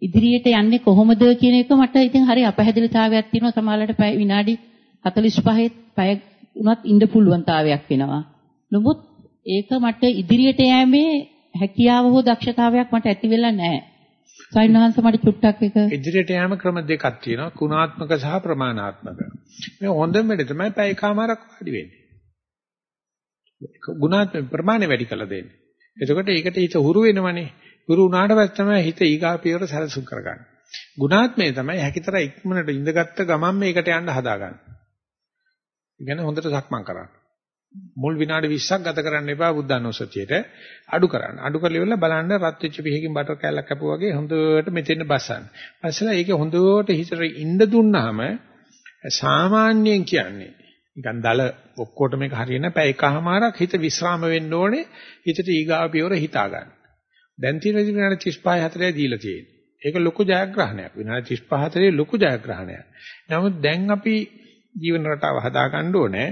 ඉදිරියට යන්නේ කොහොමද කියන එක මට ඉතින් හරි අපහැදිලිතාවයක් තියෙනවා සමහරවිට විනාඩි 45 පැය උනත් ඉන්න පුළුවන්තාවයක් වෙනවා. නමුත් ඒක මට ඉදිරියට යෑමේ හැකියාව හෝ දක්ෂතාවයක් මට ඇති වෙලා නැහැ. සයින්හන්ස මට චුට්ටක් එක ඉදිරියට යෑම ක්‍රම දෙකක් තියෙනවා. ගුණාත්මක සහ ප්‍රමාණාත්මක. මේ හොඳම වෙලේ තමයි පැය කමාරක් වාඩි වෙන්නේ. ගුණාත්මක ප්‍රමාණය වැඩි කළ දෙන්නේ. එතකොට ඒකට හිත හුරු වෙනවනේ. හුරු වුණාට පස්සේ තමයි හිත ඊගා පියවර සැලසුම් කරගන්නේ. ගුණාත්මය තමයි හැකිතර ඉක්මනට ඉඳගත්ත ගමන් මේකට යන්න හදාගන්නේ. ඉගෙන හොඳට සක්මන් කරන්න. මුල් විනාඩි 20ක් ගත කරන්න එපා බුද්ධානුස්සතියට අඩු කරන්න. අඩු කරලා ඉවරලා බලන්න රත් වෙච්ච පිහකින් බටර් කෑල්ලක් කැපුවා වගේ හොඳට මෙතෙන් බස්සන්න. පස්සෙලා ඒක හොඳට හිතට ඉන්න දුන්නාම සාමාන්‍යයෙන් කියන්නේ නිකන් දල ඔක්කොට මේක හරියන පැය එකමාරක් හිත විස්්‍රාම වෙන්න ඕනේ හිතට ඊගාව පියවර හිතා ගන්න. දැන් තියෙන විනාඩි 35 40 දීලා තියෙන්නේ. ඒක ලොකු ජයග්‍රහණයක්. විනාඩි 35 40 ලොකු ජයග්‍රහණයක්. නමුත් දැන් අපි ජීවන රටාව හදා ගන්න ඕනේ.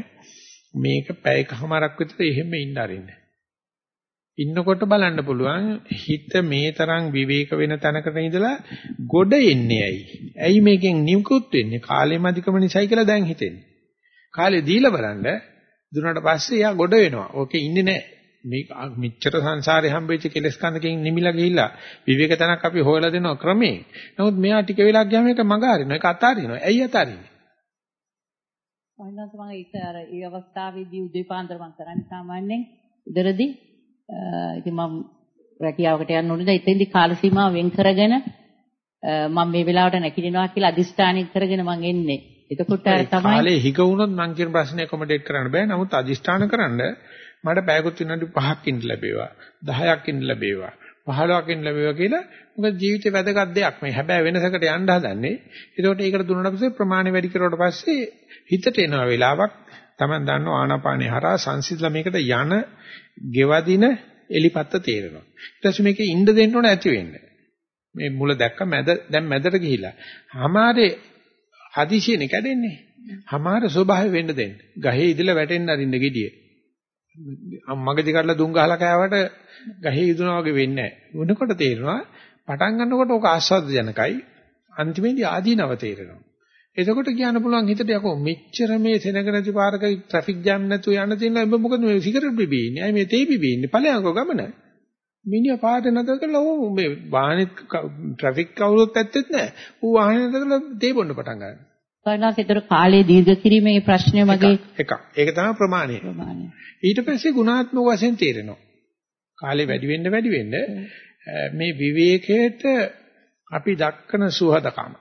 මේක පැයකමාරක් විතර එහෙම ඉන්න අරින්න. ඉන්නකොට බලන්න පුළුවන් හිත මේ තරම් විවේක වෙන තැනකට ඉඳලා ගොඩ එන්නේ ඇයි? ඇයි මේකෙන් නිකුත් වෙන්නේ? කාලෙම අධිකම නිසයි කියලා දැන් හිතෙන්නේ. කාලේ දීලා බලන්න දුන්නාට පස්සේ යා ගොඩ වෙනවා. ඕකේ ඉන්නේ නැහැ. මේ මෙච්චර සංසාරේ හම්බෙච්ච කෙලස් කන්දකින් නිමිලා ගිහිල්ලා විවේක තැනක් අපි හොයලා දෙනවා ක්‍රමේ. නමුත් මෙයා ටික වෙලාවක් ගියාම ඒක මග අරිනවා. ඒක අතාරිනවා. ඇයි අතාරින්නේ? වයින්වත් මම අර ඒ අවස්ථාවේදී උදේ පාන්දර මම කරන්නේ සාමාන්‍යයෙන් ඉදරදී ඉතින් මම රැකියාවකට යන්න ඕනේ. එතෙන්දී කාල සීමාව වෙන් කරගෙන මම මේ වෙලාවට නැගිටිනවා කියලා අදිස්ථානය කරගෙන මම එන්නේ. එතකොට තමයි කාලේ හිග වුණොත් මං කියන ප්‍රශ්නේ කොමඩේට් කරන්න බෑ. නමුත් අදිස්ථාන කරන්න මට පැයකුත් විනාඩි 5ක් ඉන්න ලැබේවා. 10ක් ඉන්න ලැබේවා. 15ක් ඉන්න ලැබේවා කියලා මොකද ජීවිතේ වැදගත් දෙයක් මේ. හැබැයි වෙනසකට යන්න හදන්නේ. ඒකට ඒකට දුන්නාට පස්සේ ප්‍රමාණය වැඩි කරුවට පස්සේ හිතට එනවා වෙලාවක් Taman දන්නවා ආනාපානේ හරහා සංසිඳලා මේකට යන ගෙවදින එලිපත්ත තේරෙනවා. ඊට පස්සේ මේකේ ඉන්න දෙන්න ඕන ඇති වෙන්න. මේ මුල දැක්ක මැද දැන් මැදට ගිහිලා. හමාරේ හදිසියෙනේ කැඩෙන්නේ. හමාර ස්වභාවය වෙන්න දෙන්න. ගහේ ඉදලා වැටෙන්න අරින්න gediye. මගදී කඩලා දුම් ගහලා කෑවට ගහේ ඉදුණා වගේ වෙන්නේ නැහැ. වෙනකොට තේරෙනවා පටන් ගන්නකොට ඕක ආස්වාද ජනකයි අන්තිමේදී ආදීනව තේරෙනවා. එතකොට කියන්න පුළුවන් හිතට යකෝ මෙච්චර මේ සෙනග නැති පාරක ට්‍රැෆික් ජෑම් නැතුව යන්න තියෙනවා. ඔබ මොකද මේ සිගරට් බිබී ඉන්නේ අය මේ තේ බිබී ඉන්නේ ඵලයන්කෝ ගමන. මිනිහා පාට නැතර කළා ඌ මේ වාහනේ ට්‍රැෆික් කවුරුත් ඇත්තෙත් නැහැ. ඌ වාහනේ නැතර කළා තේ බොන්න පටන් ගන්නවා. සයනාස් ඒතර කාලේ දීර්ඝ කිරීමේ ප්‍රශ්නය මගේ එකක් ඒක තමයි ප්‍රමාණය ප්‍රමාණය ඊට පස්සේ ගුණාත්මක වශයෙන් තේරෙනවා කාලේ වැඩි වෙන්න වැඩි වෙන්න මේ විවේකයට අපි දක්කන සුහදකම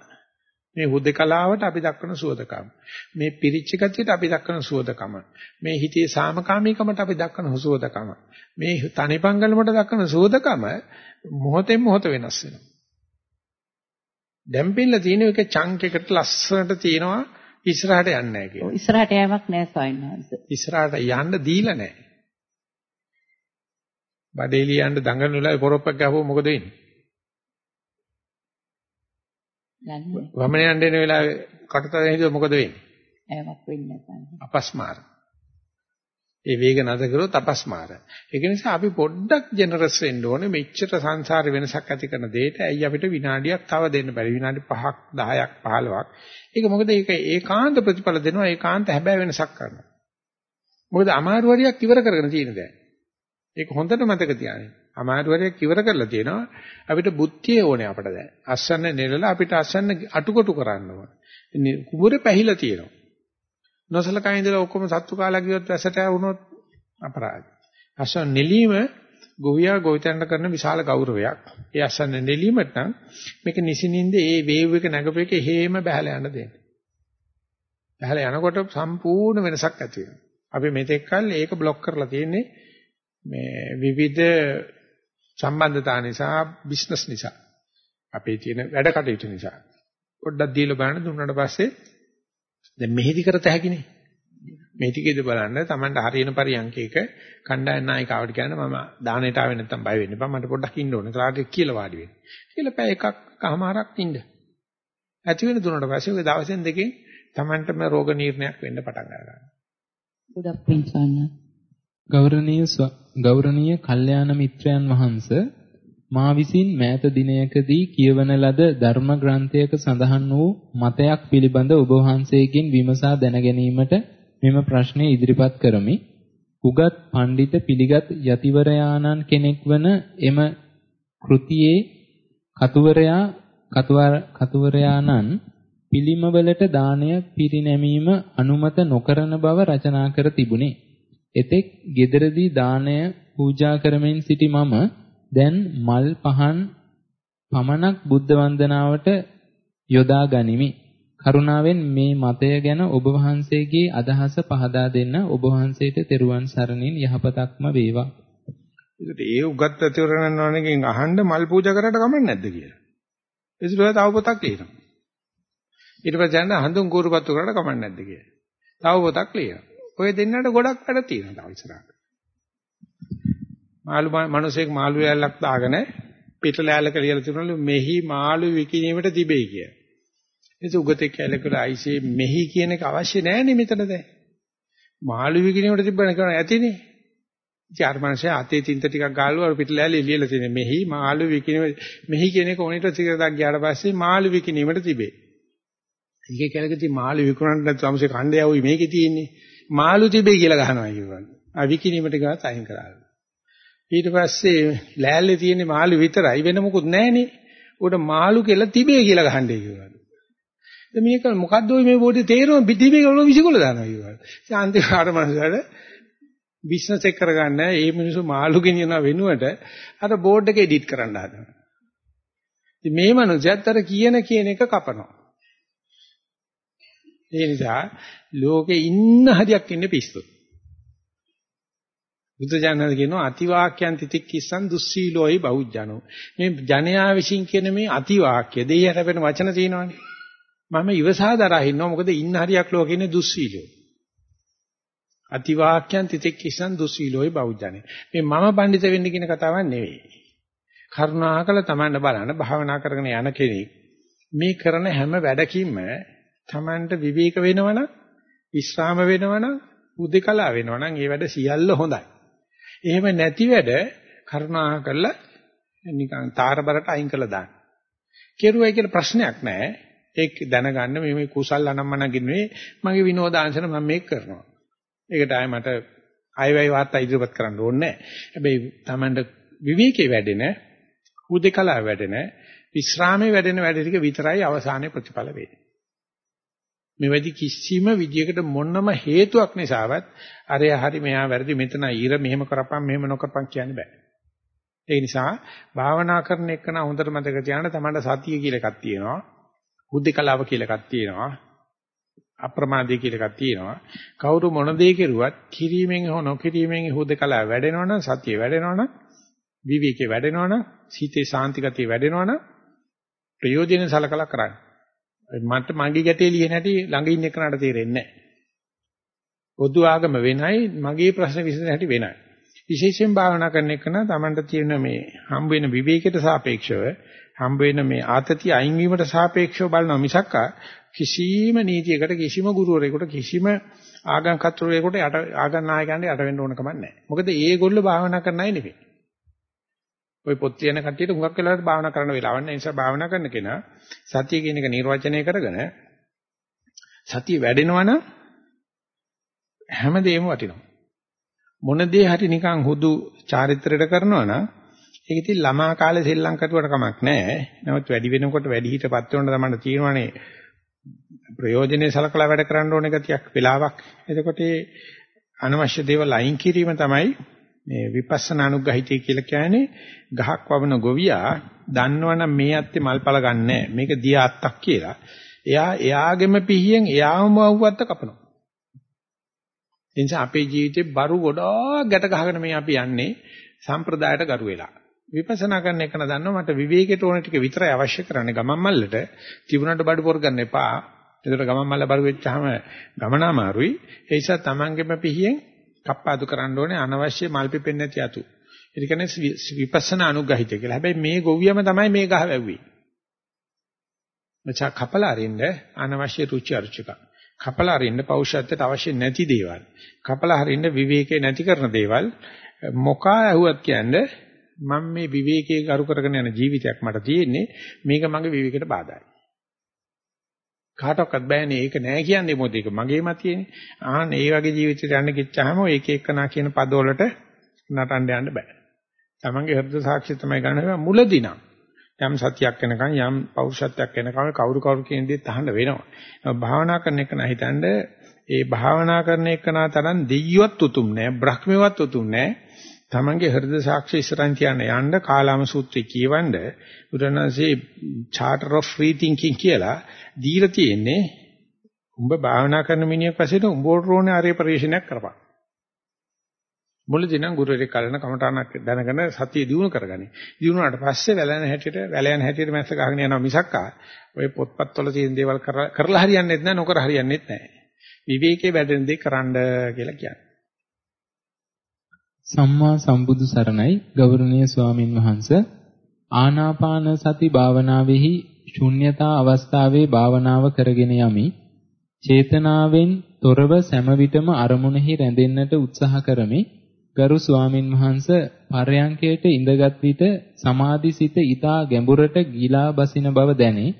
මේ හුදකලාවට අපි දක්වන සුවදකම. මේ පිරිච්ච ගතියට අපි දක්වන සුවදකම. මේ හිතේ සාමකාමීකමට අපි දක්වන සුවදකම. මේ තනිපංගලමට දක්වන සුවදකම මොහොතෙන් මොහොත වෙනස් වෙනවා. දැම්පිල්ල තියෙන එක චංක් එකට ලස්සනට තියෙනවා ඉස්සරහට යන්නේ නැහැ කියලා. ඉස්සරහට යෑමක් නැහැ සයින්හන්ස. ඉස්සරහට යන්න දීලා නැහැ. බඩේලියන්න දඟන වෙලාවේ පොරොප්පක් ගහුවොත් මොකද වෙන්නේ? යන්නේ. වමන යන්න එන වෙලාවේ කටතර හිතුව මොකද වෙන්නේ? ඇවක් වෙන්නේ නැහැ. අපස්මාර. ඒ වේග නැද කරොත් අපස්මාර. ඒක නිසා අපි පොඩ්ඩක් ජෙනරස් වෙන්න ඕනේ මෙච්චර සංසාරේ වෙනසක් ඇති කරන දෙයට ඇයි අපිට විනාඩියක් තව දෙන්න බැරි විනාඩි 5ක් 10ක් 15ක්. ඒක මොකද ඒක ඒකාන්ත ප්‍රතිඵල දෙනවා ඒකාන්ත හැබෑ වෙනසක් කරනවා. මොකද අමාරු වරියක් ඉවර කරගෙන තියෙන දැන්. ඒක හොඳට මතක තියාගන්න. අමාරුවරයක් ඉවර කරලා තියෙනවා අපිට බුද්ධිය ඕනේ අපට දැන් අස්සන්න නෙලලා අපිට අස්සන්න අටුකොටු කරන්න ඕනේ කුඹුරේ පැහිලා තියෙනවා නොසලකා ඉඳලා ඔක්කොම සත්තු කාලා ගියොත් වැසට වුණොත් අපරාධයි අස්සන්න නෙලීම ගොවියා ගොවිතැනට කරන විශාල ගෞරවයක්. ඒ අසන්න නෙලීමට නම් මේක නිසින්ින්ද ඒ වේව් එක නැගපු එක හේම බහලා යන්න දෙන්න. බහලා යනකොට සම්පූර්ණ වෙනසක් ඇති වෙනවා. අපි මෙතෙක් කල් ඒක બ્લોක් කරලා තියෙන්නේ මේ විවිධ සම්බන්ධතා නිසා බිස්නස් නිසා අපේ තියෙන වැඩ කටයුතු නිසා පොඩ්ඩක් දීලා බලන්න දුන්නාට පස්සේ දැන් මෙහෙදි කරත හැකිනේ. මේ ටිකේද බලන්න Tamanට හරියන පරියන්කේක කණ්ඩායම් නායකාවට කියන්නේ මම දානෙට ආවේ නැත්තම් බය වෙන්න එපා. මට පොඩ්ඩක් ඉන්න ඕනේ. කාට කියලා වාඩි වෙන්න. කියලා පැය එකක් කහමාරක් ඉන්න. ඇති වෙන දුන්නාට පස්සේ ඔය දවසෙන් දෙකෙන් Tamanටම රෝග නිర్ణයක් වෙන්න පටන් ගන්නවා ගොඩක් පිං සන්න. ගෞරවනීය ගෞරවනීය කල්යාණ මිත්‍රයන් වහන්සේ මා විසින් මෑත දිනයකදී කියවන ලද ධර්ම ග්‍රන්ථයක සඳහන් වූ මතයක් පිළිබඳ ඔබ වහන්සේගෙන් විමසා දැන ගැනීමට මෙම ප්‍රශ්නය ඉදිරිපත් කරමි. උගත් පඬිත පිළිගත් යතිවරයාණන් කෙනෙක් වන එම කෘතියේ කතුවරයා කතුවරයාණන් පිළිමවලට දානය පිරිනැමීම අනුමත නොකරන බව රචනා කර තිබුණේ. එතෙක් gederදී දානය පූජා කරමින් සිටි මම දැන් මල් පහන් පමණක් බුද්ධ වන්දනාවට යොදා ගනිමි. කරුණාවෙන් මේ මතය ගැන ඔබ වහන්සේගේ අදහස පහදා දෙන්න ඔබ වහන්සේට තෙරුවන් සරණින් යහපතක්ම වේවා. ඒකට ඒ උගත් අතිවරණන් වණකින් අහන්න මල් පූජා කරාට කමක් නැද්ද කියලා. ඒසුලා තව පොතක් ලියනවා. ඊට පස්සේ යන හඳුන් කූරුපත්තු කරාට කමක් නැද්ද කියලා. තව පොතක් ලියනවා. ඔය දෙන්නට ගොඩක් වැඩ තියෙනවා තව ඉස්සරහට. මාළු මිනිසෙක් මාළු ලෑල්ලක් දාගෙන පිට ලෑල්ලක ලියලා තිබුණලු මෙහි මාළු විකිණීමට තිබෙයි කියලා. ඒක උගතේ කැලේකලා අයිසේ මෙහි කියන එක අවශ්‍ය නැහැ නේ මෙතන දැන්. මාළු විකිණීමට තිබ්බන කරන ඇතිනේ. ඉතින් අර මිනිස්සේ අතේ තින්ත ටිකක් ගාලුවා පිට ලෑල්ලේ ලියලා තියෙන්නේ මෙහි මාළු විකිණීම මෙහි කියන එක ඕනිට සිගරටක් ගියාට පස්සේ මාළු විකිණීමට තිබේ. ඒකේ කැලේකදී මාළු විකුණන්න නැත්නම් අමසේ කණ්ඩේ යවුයි මේකේ තියෙන්නේ. මාළු තිබේ කියලා ගහනවා කියනවා. ආ විකිණීමට ගාත් අයින් කරා. ඊට පස්සේ ලෑල්ලේ තියෙන මාළු විතරයි වෙන මොකුත් නැහනේ. උඩ මාළු කියලා තිබේ කියලා ගහන්නේ කිව්වා. දැන් මේක මොකද්ද මේ බෝඩේ තේරෙම තිබේ කියලා විසිකොල දානවා කිව්වා. ශාන්ති කාට මනසට බිස්නස් එක කරගන්න මේ මිනිස්සු මාළු ගෙනියන වෙනුවට අර බෝඩ් එක එඩිට් කරන්න හදනවා. ඉතින් මේ මනුස්සයත් අර කියන කියන එක කපනවා. ඒ නිසා ලෝකේ ඉන්න හරියක් ඉන්නේ පිස්සු. බුදුජානක කියනවා අතිවාක්‍යයන් තිතික්කිස්සන් දුස්සීලෝයි බෞද්ධනෝ. මේ ජනයා විශ්ින් කියන මේ අතිවාක්‍ය දෙය හැරෙන වචන තියෙනවානේ. මම ඉවසා දරා ඉන්නවා මොකද ඉන්න හරියක් ලෝකේ ඉන්නේ දුස්සීලෝ. අතිවාක්‍යයන් තිතික්කිස්සන් දුස්සීලෝයි බෞද්ධනේ. මේ මම පඬිත වෙන්න කියන කතාවක් නෙවෙයි. කරුණාකර තමන්න බලන්න භාවනා කරගෙන යන කෙනෙක් මේ කරන හැම වැඩකින්ම තමන්ට විවේක වෙනවනම් විශ්‍රාම වෙනවනම් උදේකලා වෙනවනම් ඒ වැඩ සියල්ල හොඳයි. එහෙම නැති වැඩ කරුණා කරලා නිකන් තාරබරට අයින් කළා දාන්න. කෙරුවයි කියලා ප්‍රශ්නයක් නැහැ. ඒක දැනගන්න මේ මේ කුසල් අනම්මනගින්නේ මගේ විනෝදාංශන මම මේක කරනවා. ඒකට ආයේ මට ආයෙවයි වාර්තා ඉදිරිපත් කරන්න ඕනේ නැහැ. හැබැයි Tamanට විවේකේ වැඩෙන, උදේකලා වැඩෙන, විශ්‍රාමයේ වැඩෙන වැඩ ටික විතරයි අවසානයේ ප්‍රතිඵල වෙන්නේ. මෙවැදි කිසිම විදියකට මොනම හේතුවක් නිසාවත් අරය හරි මෙහා වැරදි මෙතන ඊර මෙහෙම කරපම් මෙහෙම නොකරපම් කියන්න බෑ. ඒ නිසා භාවනා කරන එකන හොඳට මතක තියාගන්න තමයි සතිය කියලා එකක් තියෙනවා. බුද්ධිකලාව කියලා එකක් තියෙනවා. අප්‍රමාදී කියලා එකක් තියෙනවා. කවුරු මොන දේ කෙරුවත් කිරීමෙන් හෝ නොකිරීමෙන් හුදකලාව වැඩෙනවනම් සතිය වැඩෙනවනම් විවේකේ වැඩෙනවනම් සීතේ සාන්ති ගතිය වැඩෙනවනම් ප්‍රයෝජන සලකලා කරන්නේ. මට මගේ ගැටේ ලියන හැටි ළඟ ඉන්න එකනට තේරෙන්නේ නැහැ. පොදු ආගම වෙනයි මගේ ප්‍රශ්න විසඳන හැටි වෙනයි. විශේෂයෙන් භාවනා කරන එක නම් Tamanට තියෙන මේ හම්බ වෙන විවේකයට සාපේක්ෂව හම්බ වෙන මේ ආතතිය අයින් වීමට සාපේක්ෂව බලනවා මිසක් කිසිම නීතියකට කිසිම ගුරුවරයෙකුට කිසිම ආගම් කතරයෙකුට යට ආගම් නායකයන්ට යට වෙන්න ඕන කමක් නැහැ. මොකද ඒගොල්ලෝ භාවනා කරන අය නෙවෙයි. ওই පොත් කියන කට්ටියට හුඟක් වෙලාවට භාවනා කරන්න වෙලාවක් නැහැ. ඒ නිසා භාවනා කරන කෙනා සතිය කියන එක නිර්වචනය කරගෙන සතිය වැඩෙනවනම් හැමදේම වටිනවා. මොන දේ හරි නිකන් හුදු චාරිත්‍රයට කරනවා නම් ඒක ඉතින් ළමා කාලේ සෙල්ලම් කරුවට කමක් නැහැ. නමුත් වැඩි වෙනකොට වැඩි හිටපත් වෙනකොට තමයි තියෙනවානේ ප්‍රයෝජනේ සලකලා වැඩ කරන්න ඕන ගතියක් වෙලාවක්. එතකොට ඒ අනවශ්‍ය දේවල් අයින් කිරීම තමයි මේ විපස්සනා අනුග්‍රහිතය කියලා කියන්නේ ගහක් වවන ගොවියා දන්නවනම් මේ අත්තේ මල්පල ගන්නෑ මේක දිය අත්තක් කියලා. එයා එයාගෙම පිහියෙන් එයාම වව්වත්ත කපනවා. ඒ නිසා අපේ ජීවිතේ බරු ගොඩාක් ගැට ගහගෙන මේ අපි යන්නේ සම්ප්‍රදායට ගරු වෙලා. විපස්සනා කරන එක නදන්නවා මට විවේකයට ඕන ටික විතරයි අවශ්‍ය කරන්නේ ගමන් මල්ලට තිබුණාට බඩ පොර ගන්න එපා. ඒකට ගමන් මල්ල බරු වෙච්චාම ගමන අමාරුයි. ඒ නිසා තමන්ගෙම පිහියෙන් කප්පාදු කරන්න ඕනේ අනවශ්‍ය මල් පිපෙන්නේ නැති අතු. ඒ කියන්නේ විපස්සනා අනුග්‍රහිතය කියලා. හැබැයි මේ ගොවියම තමයි මේ ගහ වැව්වේ. මචං කපලා අරින්න අනවශ්‍ය රුචි අරුචික. කපලා අරින්න පෞෂත්වයට අවශ්‍ය නැති දේවල්. කපලා අරින්න විවේකේ නැති කරන දේවල් මොකා ඇහුවත් කියන්නේ මම මේ විවේකයේ කරු කරගෙන යන ජීවිතයක් මට තියෙන්නේ මේක මගේ විවේකයට බාධායි. කාටවත් බෑනේ ඒක නෑ කියන්නේ මොකද ඒක මගේ මතියනේ. ආහන් ඒ වගේ ජීවිතයකට යන්න කිච්චාම ඒක එක්කනා කියන පදවලට නටන්න යන්න බෑ. තමන්ගේ හෘද සාක්ෂි තමයි ගන්න මුලදී නම් යම් සතියක් වෙනකන් යම් පෞරුෂත්වයක් වෙනකන් කවුරු කවුරු කියන දේත් අහන්න වෙනවා. භාවනා කරන එක නම් හිතන්නේ ඒ භාවනා කරන එක තරම් දෙයියවත් උතුම් නෑ බ්‍රහ්මවත් උතුම් නෑ තමන්ගේ හෘද සාක්ෂි ඉස්සරන් තියන්න යන්න කාලාම සූත්‍රය කියවන්න බුදුරණන්සේ charter of free thinking කියලා දීලා තියෙන්නේ උඹ භාවනා කරන මිනිහෙක් වශයෙන් උඹට ඕනේ ආර්ය පරිශ්‍රණයක් කරපන් මුලදී නම් ගුරුවරයෙක් කලන කමඨාණක් දැනගෙන සතිය දිනු කරගනි. දිනුනාට පස්සේ වැලෙන හැටියට වැලයන් හැටියට මැස්ස ගහගෙන යනවා මිසක්කා ඔය පොත්පත්වල තියෙන දේවල් කරලා හරියන්නේ නැහැ නොකර හරියන්නේ නැහැ. විවේකයේ වැඩෙන දේ කරන්න කියලා කියන්නේ. සම්මා සම්බුදු සරණයි. ගෞරවනීය ස්වාමින් වහන්සේ ආනාපාන සති භාවනාවෙහි ශුන්්‍යතා අවස්ථාවේ භාවනාව කරගෙන යමි. චේතනාවෙන් තොරව සෑම විටම අරමුණෙහි රැඳෙන්නට උත්සාහ කරමි. ගරු ස්වාමින් වහන්සේ පරයන්කයට ඉඳගත් විට සමාධිසිත ඊතා ගැඹුරට ගිලා බසින බව දැනේ.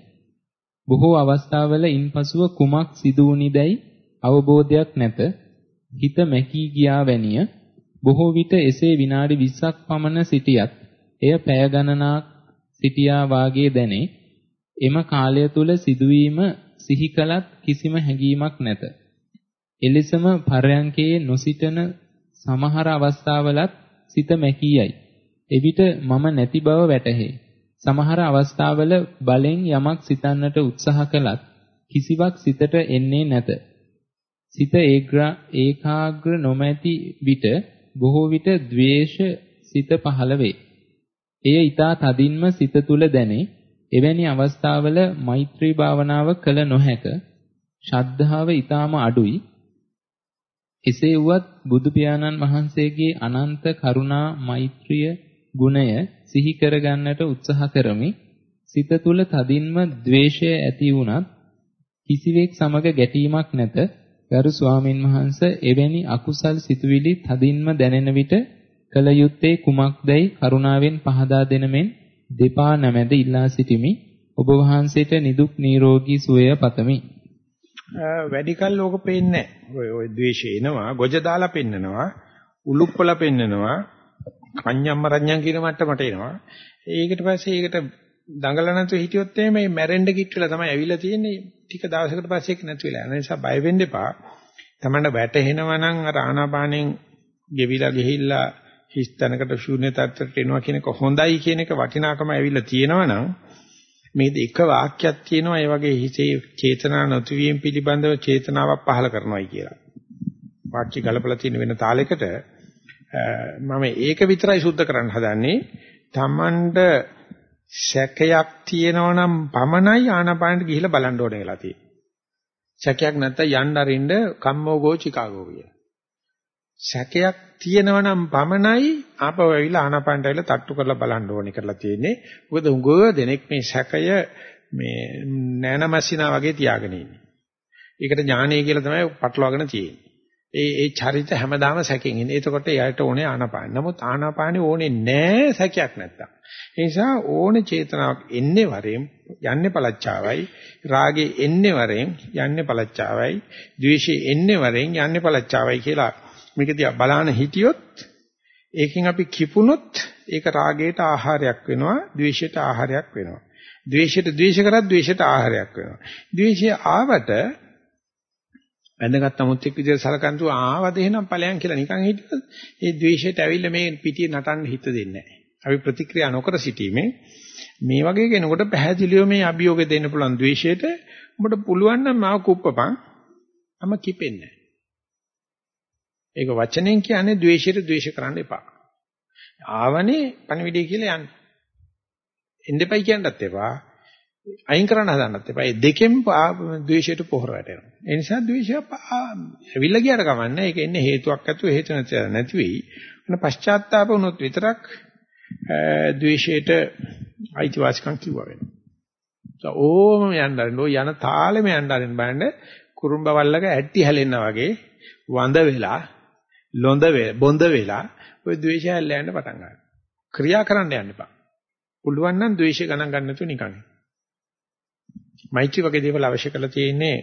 බොහෝ අවස්ථාවල ඉන්පසුව කුමක් සිදු වුනිදැයි අවබෝධයක් නැත. හිත මැකී ගියා වැනිය. බොහෝ විට එසේ විනාඩි 20ක් පමණ සිටියත් එය පැය ගණනාවක් සිටියා වාගේ දැනේ. එම කාලය තුල සිදුවීම සිහි කලත් කිසිම හැඟීමක් නැත. එලෙසම පරයන්කේ නොසිටන සමහර අවස්ථාවලත් සිත මැකියයි. එවිට මම නැති බව වැටහේ. සමහර අවස්ථාවල බලෙන් යමක් සිතන්නට උත්සාහ කළත් කිසිවක් සිතට එන්නේ නැත. සිත ඒකාග්‍ර නොමැති විට බොහෝ විට ද්වේෂ සිත පහළ වේ. එය ඊතා තදින්ම සිත තුල දැනේ. එවැනි අවස්ථාවල මෛත්‍රී භාවනාව කළ නොහැක. ශද්ධාව ඊටාම අඩුයි. එසේ වුවත් බුදු පියාණන් වහන්සේගේ අනන්ත කරුණා මෛත්‍රිය ගුණය සිහි කරගන්නට උත්සාහ කරමි. සිත තුල තදින්ම ද්වේෂය ඇති වුණත් කිසිවෙක් සමග ගැටීමක් නැත. ගරු ස්වාමින් වහන්සේ එවැනි අකුසල් සිතුවිලි තදින්ම දැනෙන විට කල යුත්තේ කුමක්දයි කරුණාවෙන් පහදා දෙනමෙන් දෙපා නැමැද ඉල්ලා සිටිමි. ඔබ වහන්සේට නිදුක් නිරෝගී සුවය පතමි. වැඩි කල් ලෝක පේන්නේ නැහැ. ඔය ද්වේෂය එනවා, ගොජ දාලා පෙන්නනවා, උලුප්පල පෙන්නනවා, කඤ්ඤම්ම රඤ්ඤම් කියන මට්ටමට එනවා. ඒකට පස්සේ ඒකට දඟල නැතුව හිටියොත් එහෙම මේ මැරෙන්න කිට්ටලා තමයි ඇවිල්ලා තියෙන්නේ. ටික දවසකට පස්සේ ඒක නැති වෙලා යන නිසා බය වෙන්න එපා. තමන්න වැටෙනවා නම් අර ආනාපානෙන් ගෙවිලා ගිහිල්ලා හිස් තැනකට ශූන්‍ය තත්ත්වයට එනවා කියන එක හොඳයි කියන එක වටිනාකම ඇවිල්ලා තියෙනවා නම් මේක එක වාක්‍යයක් තියෙනවා ඒ වගේ හිතේ චේතනා නොතිවීම පිළිබඳව චේතනාවක් පහළ කරනවායි කියලා. වාක්‍ය ගලපලා තියෙන වෙන තාලයකට මම ඒක විතරයි සුද්ධ කරන්න හදන්නේ. Tamanට සැකයක් තියෙනවා නම් පමණයි ආනාපානට ගිහිල්ලා බලන්න ඕනේ කියලා තියෙන්නේ. සැකයක් නැත්නම් යන්න අරින්න කම්මෝගෝ චිකාගෝ කිය. සැකයක් තියෙනවා නම් පමණයි ආපහු ඇවිල්ලා ආනාපානට ඇවිල්ලා තට්ටු කරලා බලන්න ඕනේ කරලා තියෙන්නේ. මොකද උගව දෙනෙක් මේ සැකය මේ නෑනමැසිනා වගේ තියාගෙන ඉන්නේ. ඒකට ඥානය කියලා තමයි පටලවාගෙන තියෙන්නේ. ඒ ඒ චරිත හැමදාම සැකෙන් ඉන්නේ. එතකොට එයාට ඕනේ ආනාපාන. නමුත් ආනාපානෙ ඕනේ නෑ සැකයක් නැත්තම්. ඒ නිසා ඕනේ චේතනාවක් එන්නේ වරෙන් යන්නේ පළච්චාවයි. රාගේ එන්නේ වරෙන් යන්නේ පළච්චාවයි. ද්වේෂේ එන්නේ වරෙන් යන්නේ පළච්චාවයි කියලා මේක දිහා බලන හිටියොත් ඒකෙන් අපි කිපුණොත් ඒක රාගයට ආහාරයක් වෙනවා. ද්වේෂයට ආහාරයක් වෙනවා. ද්වේෂයට ද්වේෂ කරත් ද්වේෂයට ආහාරයක් වෙනවා. ද්වේෂය ආවට වැඳගත් නමුත් එක් විදිහට සලකන්තු ආවද එහෙනම් ඵලයන් කියලා නිකන් හිටියොත් ඒ ද්වේෂයට ඇවිල්ලා මේ පිටියේ නටන්න හිත දෙන්නේ නැහැ. අපි ප්‍රතික්‍රියා නොකර සිටීමේ මේ වගේ කෙනෙකුට පැහැදිලිව මේ අභියෝගය දෙන්න පුළුවන් ද්වේෂයට උඹට පුළුවන් නම් මාව කුප්පපන්. අම කිපෙන්නේ ඒක වචනෙන් කියන්නේ ද්වේෂයට ද්වේෂ කරන්න එපා. ආවනේ පණවිඩය කියලා යන්නේ. එන්නපයි කියන්නත් එපා. අයින් කරන්න හදන්නත් එපා. මේ දෙකෙන් ද්වේෂයට පොහොර වැටෙනවා. ඒ නිසා ද්වේෂය ඇවිල්ලා ගියට කමන්නේ. ඒක එන්නේ හේතුවක් ඇතුව හේතු නැති වෙයි. අන්න පශ්චාත්තාප වුණොත් විතරක් ද්වේෂයට අයිතිවාසිකම් කිව්වා වෙනවා. ඕම යන්න ආරෙන්න ඔය යන තාලෙම යන්න ආරෙන්න බලන්න කුරුම්බ වල්ලක ඇට්ටි හැලෙනා වගේ වඳ වෙලා ලොඳ වේ බොඳ වෙලා ඔය ද්වේෂය හැල්ල යන්න පටන් ගන්නවා. ක්‍රියා කරන්න යන්න එපා. පුළුවන් නම් ද්වේෂය ගණන් ගන්න නැතුව නිකන්. මෛත්‍රී වගේ දේවල් අවශ්‍ය කරලා තියෙන්නේ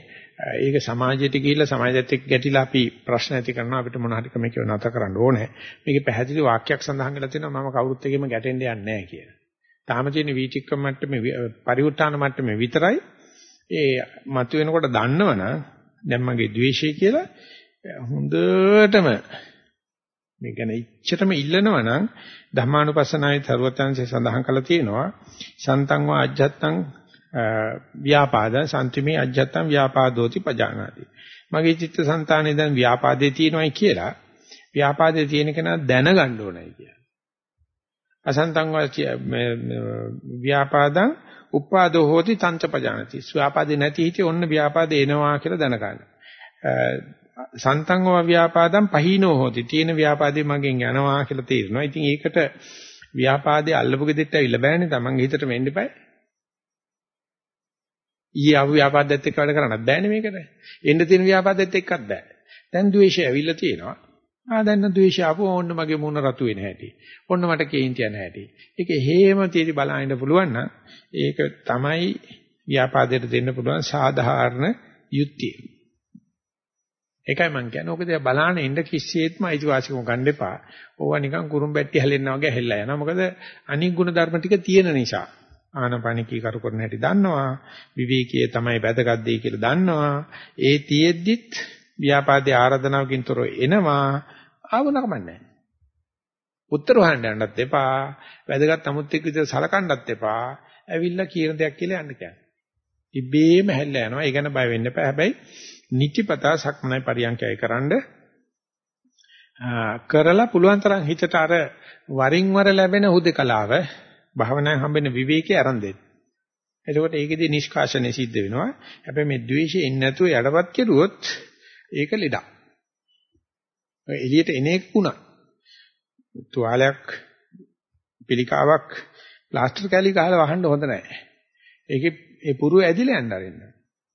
ඒක සමාජයට ගිහිල්ලා සමාජයත් එක්ක ගැටිලා අපි ප්‍රශ්න ඇති කරනවා අපිට මොන හරි කමක නැත කරන්න ඕනේ මේකේ පැහැදිලි වාක්‍යයක් සඳහන් කරලා තියෙනවා මම කවුරුත් එක්කම ගැටෙන්න යන්නේ නැහැ කියලා. තාම තියෙන වීතික්‍රම මට්ටමේ පරිඋත්තාන මට්ටමේ විතරයි ඒ මතුවෙනකොට දන්නවනම් දැන් මගේ द्वේෂය කියලා හොඳටම මේ ගැන ඉච්ඡටම ඉල්ලනවා නම් ධර්මානුපස්සනාවේ තරුවතන්සේ සඳහන් කරලා තියෙනවා සන්තං වා අජ්ජත්තං ව්‍යාපාද සම්තිමේ අජ්ජත්තං ව්‍යාපාදෝති පජානාති. මගේ චිත්තසංතානේ දැන් ව්‍යාපාදේ තියෙනවායි කියලා ව්‍යාපාදේ තියෙන කෙනා දැනගන්න ඕනයි කියලා. අසන්තං ව්‍යාපාදං උපාදෝ හෝති තංච පජානති. ව්‍යාපාදේ නැති හිතේ ඔන්න ව්‍යාපාදේ එනවා කියලා දැනගන්න. සන්තං ව්‍යාපාදං පහිනෝ හෝති. තියෙන ව්‍යාපාදේ මගෙන් යනවා කියලා තේරෙනවා. ඉතින් ඒකට ව්‍යාපාදේ අල්ලපු ගෙදෙට්ට ඇවිල්ලා බෑනේ තමන්ගේ හිතට මෙන්න එපා. ඊයේ ආපු ව්‍යාපාදෙත් එක්ක වැඩ කරන්නත් බෑනේ මේකට. එන්න තියෙන ව්‍යාපාදෙත් එක්කත් බෑ. දැන් ද්වේෂය ඇවිල්ලා තියෙනවා. ආ දැන් ද්වේෂය ආපු ඕන්න මගේ මූණ රතු වෙන හැටි. ඔන්න මට කේන්ති යන හැටි. ඒක හේම තීරි බලහින්න පුළුවන් නම් ඒක තමයි ව්‍යාපාදයට දෙන්න පුළුවන් සාධාරණ යුක්තිය. ඒකයි මම කියන්නේ. ඕක දිහා බලාන ඉන්න කිසියෙත්ම අයිතිවාසිකම ගන්න එපා. ඕවා නිකන් කුරුම්බැට්ටි හැලෙන්නා වගේ හැල්ලා යනවා. මොකද අනික් ගුණ ධර්ම ටික තියෙන නිසා. ආනපනිකී කරු කරන හැටි දන්නවා. විවේකයේ තමයි වැදගත් දෙය කියලා දන්නවා. ඒ තියෙද්දිත් ව්‍යාපාදයේ ආරාධනාවකින් තොරව එනවා. ආවන කමන්නේ උත්තර හොයන්න යන්නත් එපා. වැදගත් 아무ත් එක්ක විතර සලකන්නත් එපා. ඇවිල්ලා කියන දෙයක් කියලා යන්න කියන්නේ. ඉබේම හැල්ලා යනවා. ඒ ගැන බය වෙන්න එපා හැබැයි නිතිපතා සක්මනයි පරියන්කයයි කරන්ඩ කරලා පුළුවන් තරම් හිතට අර වරින් වර ලැබෙන හුදකලාව භාවනාවෙන් හම්බෙන විවේකේ අරන් දෙන්න. එතකොට ඒකෙදී නිෂ්කාශනය සිද්ධ වෙනවා. හැබැයි මේ ද්වේෂය එන්නේ නැතුව යඩපත් කෙරුවොත් ඒක ලෙඩක්. එළියට එන එක වුණා. තුවාලයක් පිළිකාවක් ප්ලාස්ටර් කැලි ගහලා වහන්න හොඳ නැහැ. ඒකේ ඒ පුරුව ඇදිලා යන්න ආරෙන්න.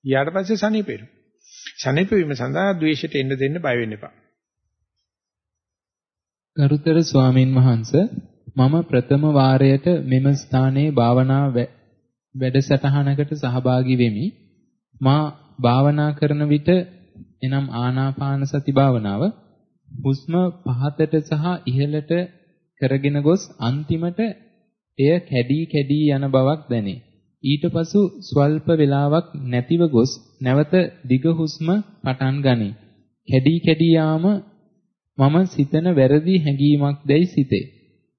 ඊට පස්සේ සනීපෙරු. සනීප වීම සඳහා ද්වේෂයට එන්න දෙන්න බය වෙන්න එපා. ගරුතර ස්වාමින් වහන්සේ මම ප්‍රථම වාරයට මෙම ස්ථානයේ භාවනා වැඩසටහනකට සහභාගී වෙමි. මා භාවනා කරන විට එනම් ආනාපාන සති භාවනාව හුස්ම පහතට සහ ඉහළට කරගෙන ගොස් අන්තිමට එය කැඩී කැඩී යන බවක් දැනේ. ඊට පසු ස්වල්ප වේලාවක් නැතිව ගොස් නැවත දිග හුස්ම පටන් ගනී. කැඩී කැඩී යාම මම සිතන වැරදි හැඟීමක් දැයි සිතේ.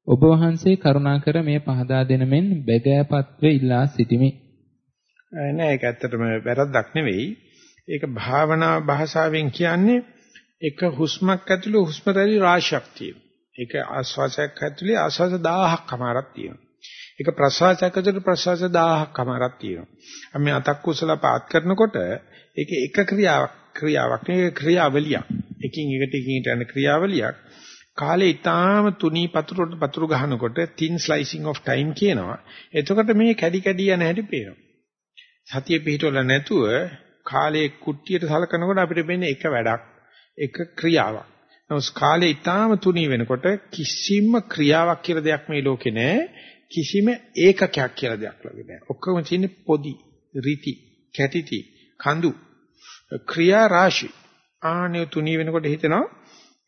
ඔබ වහන්සේ කරුණාකර මේ පහදා දෙන මෙන් බෙගෑපත්ව ඉල්ලා සිටිමි. නෑ ඒක ඇත්තටම වැරද්දක් නෙවෙයි. ඒක භාවනා භාෂාවෙන් කියන්නේ එක හුස්මක් ඇතුළේ හුස්ම රැලි රාශියක් තියෙනවා. ඒක ආස්වාසයක් ඇතුළේ ආස්වාස 1000ක් කමාරක් තියෙනවා. ඒක ප්‍රසවාසයක් ඇතුළේ ප්‍රසවාස 1000ක් කමාරක් තියෙනවා. අපි අතක් කුසල පාත් කරනකොට ඒක එක ක්‍රියාවක් ක්‍රියාවක් නෙවෙයි ක්‍රියාවලියක්. එකින් එකට එකින් යන ක්‍රියාවලියක්. කාලේ ඊටාම තුනී පතුරට පතුරු ගහනකොට thin slicing of time කියනවා. එතකොට මේ කැඩි කැඩි යන හැටි පේනවා. සතිය පිටවල නැතුව කාලේ කුට්ටියට සලකනකොට අපිට වෙන්නේ එක වැඩක්, එක ක්‍රියාවක්. නමුත් කාලේ ඊටාම තුනී වෙනකොට කිසිම ක්‍රියාවක් කියලා දෙයක් මේ ලෝකේ නැහැ. කිසිම ඒකකයක් කියලා දෙයක් ලෝකේ නැහැ. ඔක්කොම තියෙන්නේ පොදි, රීති, කැටිටි, කඳු, ක්‍රියා රාශි. ආනේ තුනී වෙනකොට හිතෙනවා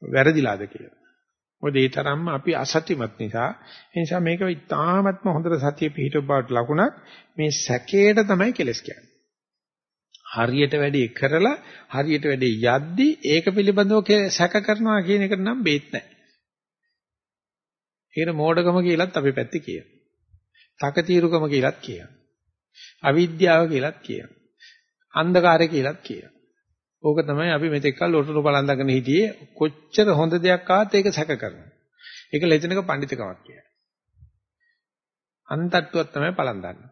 වැරදිලාද කියලා. මොකද ඒ තරම්ම අපි අසත්‍යමත් නිසා ඒ නිසා මේක ඉතාමත්ම හොඳට සතිය පිහිටව බවට ලකුණක් මේ සැකේට තමයි කෙලස් කියන්නේ. හරියට වැඩේ කරලා හරියට වැඩේ යද්දි ඒක පිළිබඳව සැක කරනවා කියන එක නම් බේත් නැහැ. ඒකට මෝඩකම කියලාත් අපි පැත්තේ කියනවා. තකතිරුකම කියලාත් කියනවා. අවිද්‍යාව කියලාත් කියනවා. අන්ධකාරය කියලාත් කියනවා. ඕක තමයි අපි මෙතෙක් කල් ඔටුනු බලන්දාගෙන හිටියේ කොච්චර හොඳ දෙයක් ආවත් ඒක සැක කරනවා. ඒක ලෙතනක පඬිතකමක් කියනවා. අන්තට්ටුවක් තමයි පලන් දාන්නේ.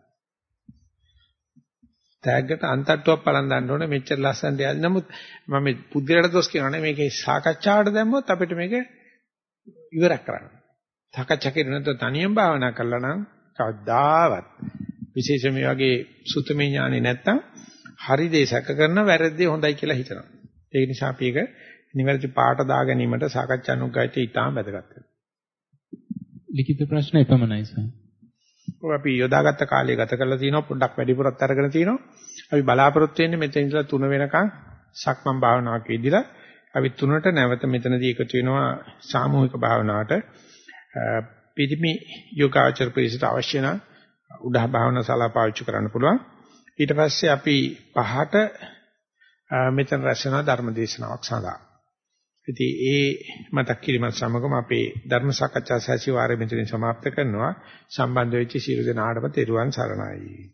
තෑග්ගට අන්තට්ටුවක් පලන් දාන්න ඕනේ මෙච්චර ලස්සනට යන්නේ. නමුත් මම පුද්ගලයාට දොස් කියනවානේ මේකේ සාකච්ඡාවට දැම්මොත් අපිට මේක ඉවරක් කරන්න. සාකච්ඡා කරේ නැත්නම් තනියෙන් භාවනා කළා නම් කවදාවත් විශේෂ මේ වගේ සුතමේ ඥානෙ නැත්තම් හරි දේ සැක කරන වැරදි හොඳයි කියලා හිතනවා. ඒ නිසා අපි ඒක නිවැරදි පාට දා ගැනීමට සාකච්ඡා අනුග්‍රහයට ඉතාම වැදගත් වෙනවා. ලිඛිත ප්‍රශ්න එපමණයි සර්. ඔය අපි යොදාගත්ත කාලය ගත කරලා තිනවා පොඩ්ඩක් වැඩිපුරත් අරගෙන තිනවා. අපි බලාපොරොත්තු වෙන්නේ මෙතන ඉඳලා 3 වෙනකන් සක්මන් භාවනාවක් විදිහට අපි 3ට නැවත මෙතනදී එකතු වෙනවා සාමූහික භාවනාවට. පිරිමි යෝගාචර පිළිසට අවශ්‍ය නම් උදා භාවනා ශාලා පාවිච්චි කරන්න පුළුවන්. ඊට පස්සේ අපි පහට මෙතන රැස්වෙන ධර්ම දේශනාවක් සඳහා. ඉතින් ඒ මතක් කිරීමත් සමගම අපේ ධර්ම සාකච්ඡා සැසිවාරය මෙතනින් સમાપ્ત කරනවා. සම්බන්ධ වෙච්ච සියලු දෙනාටම තෙරුවන් සරණයි.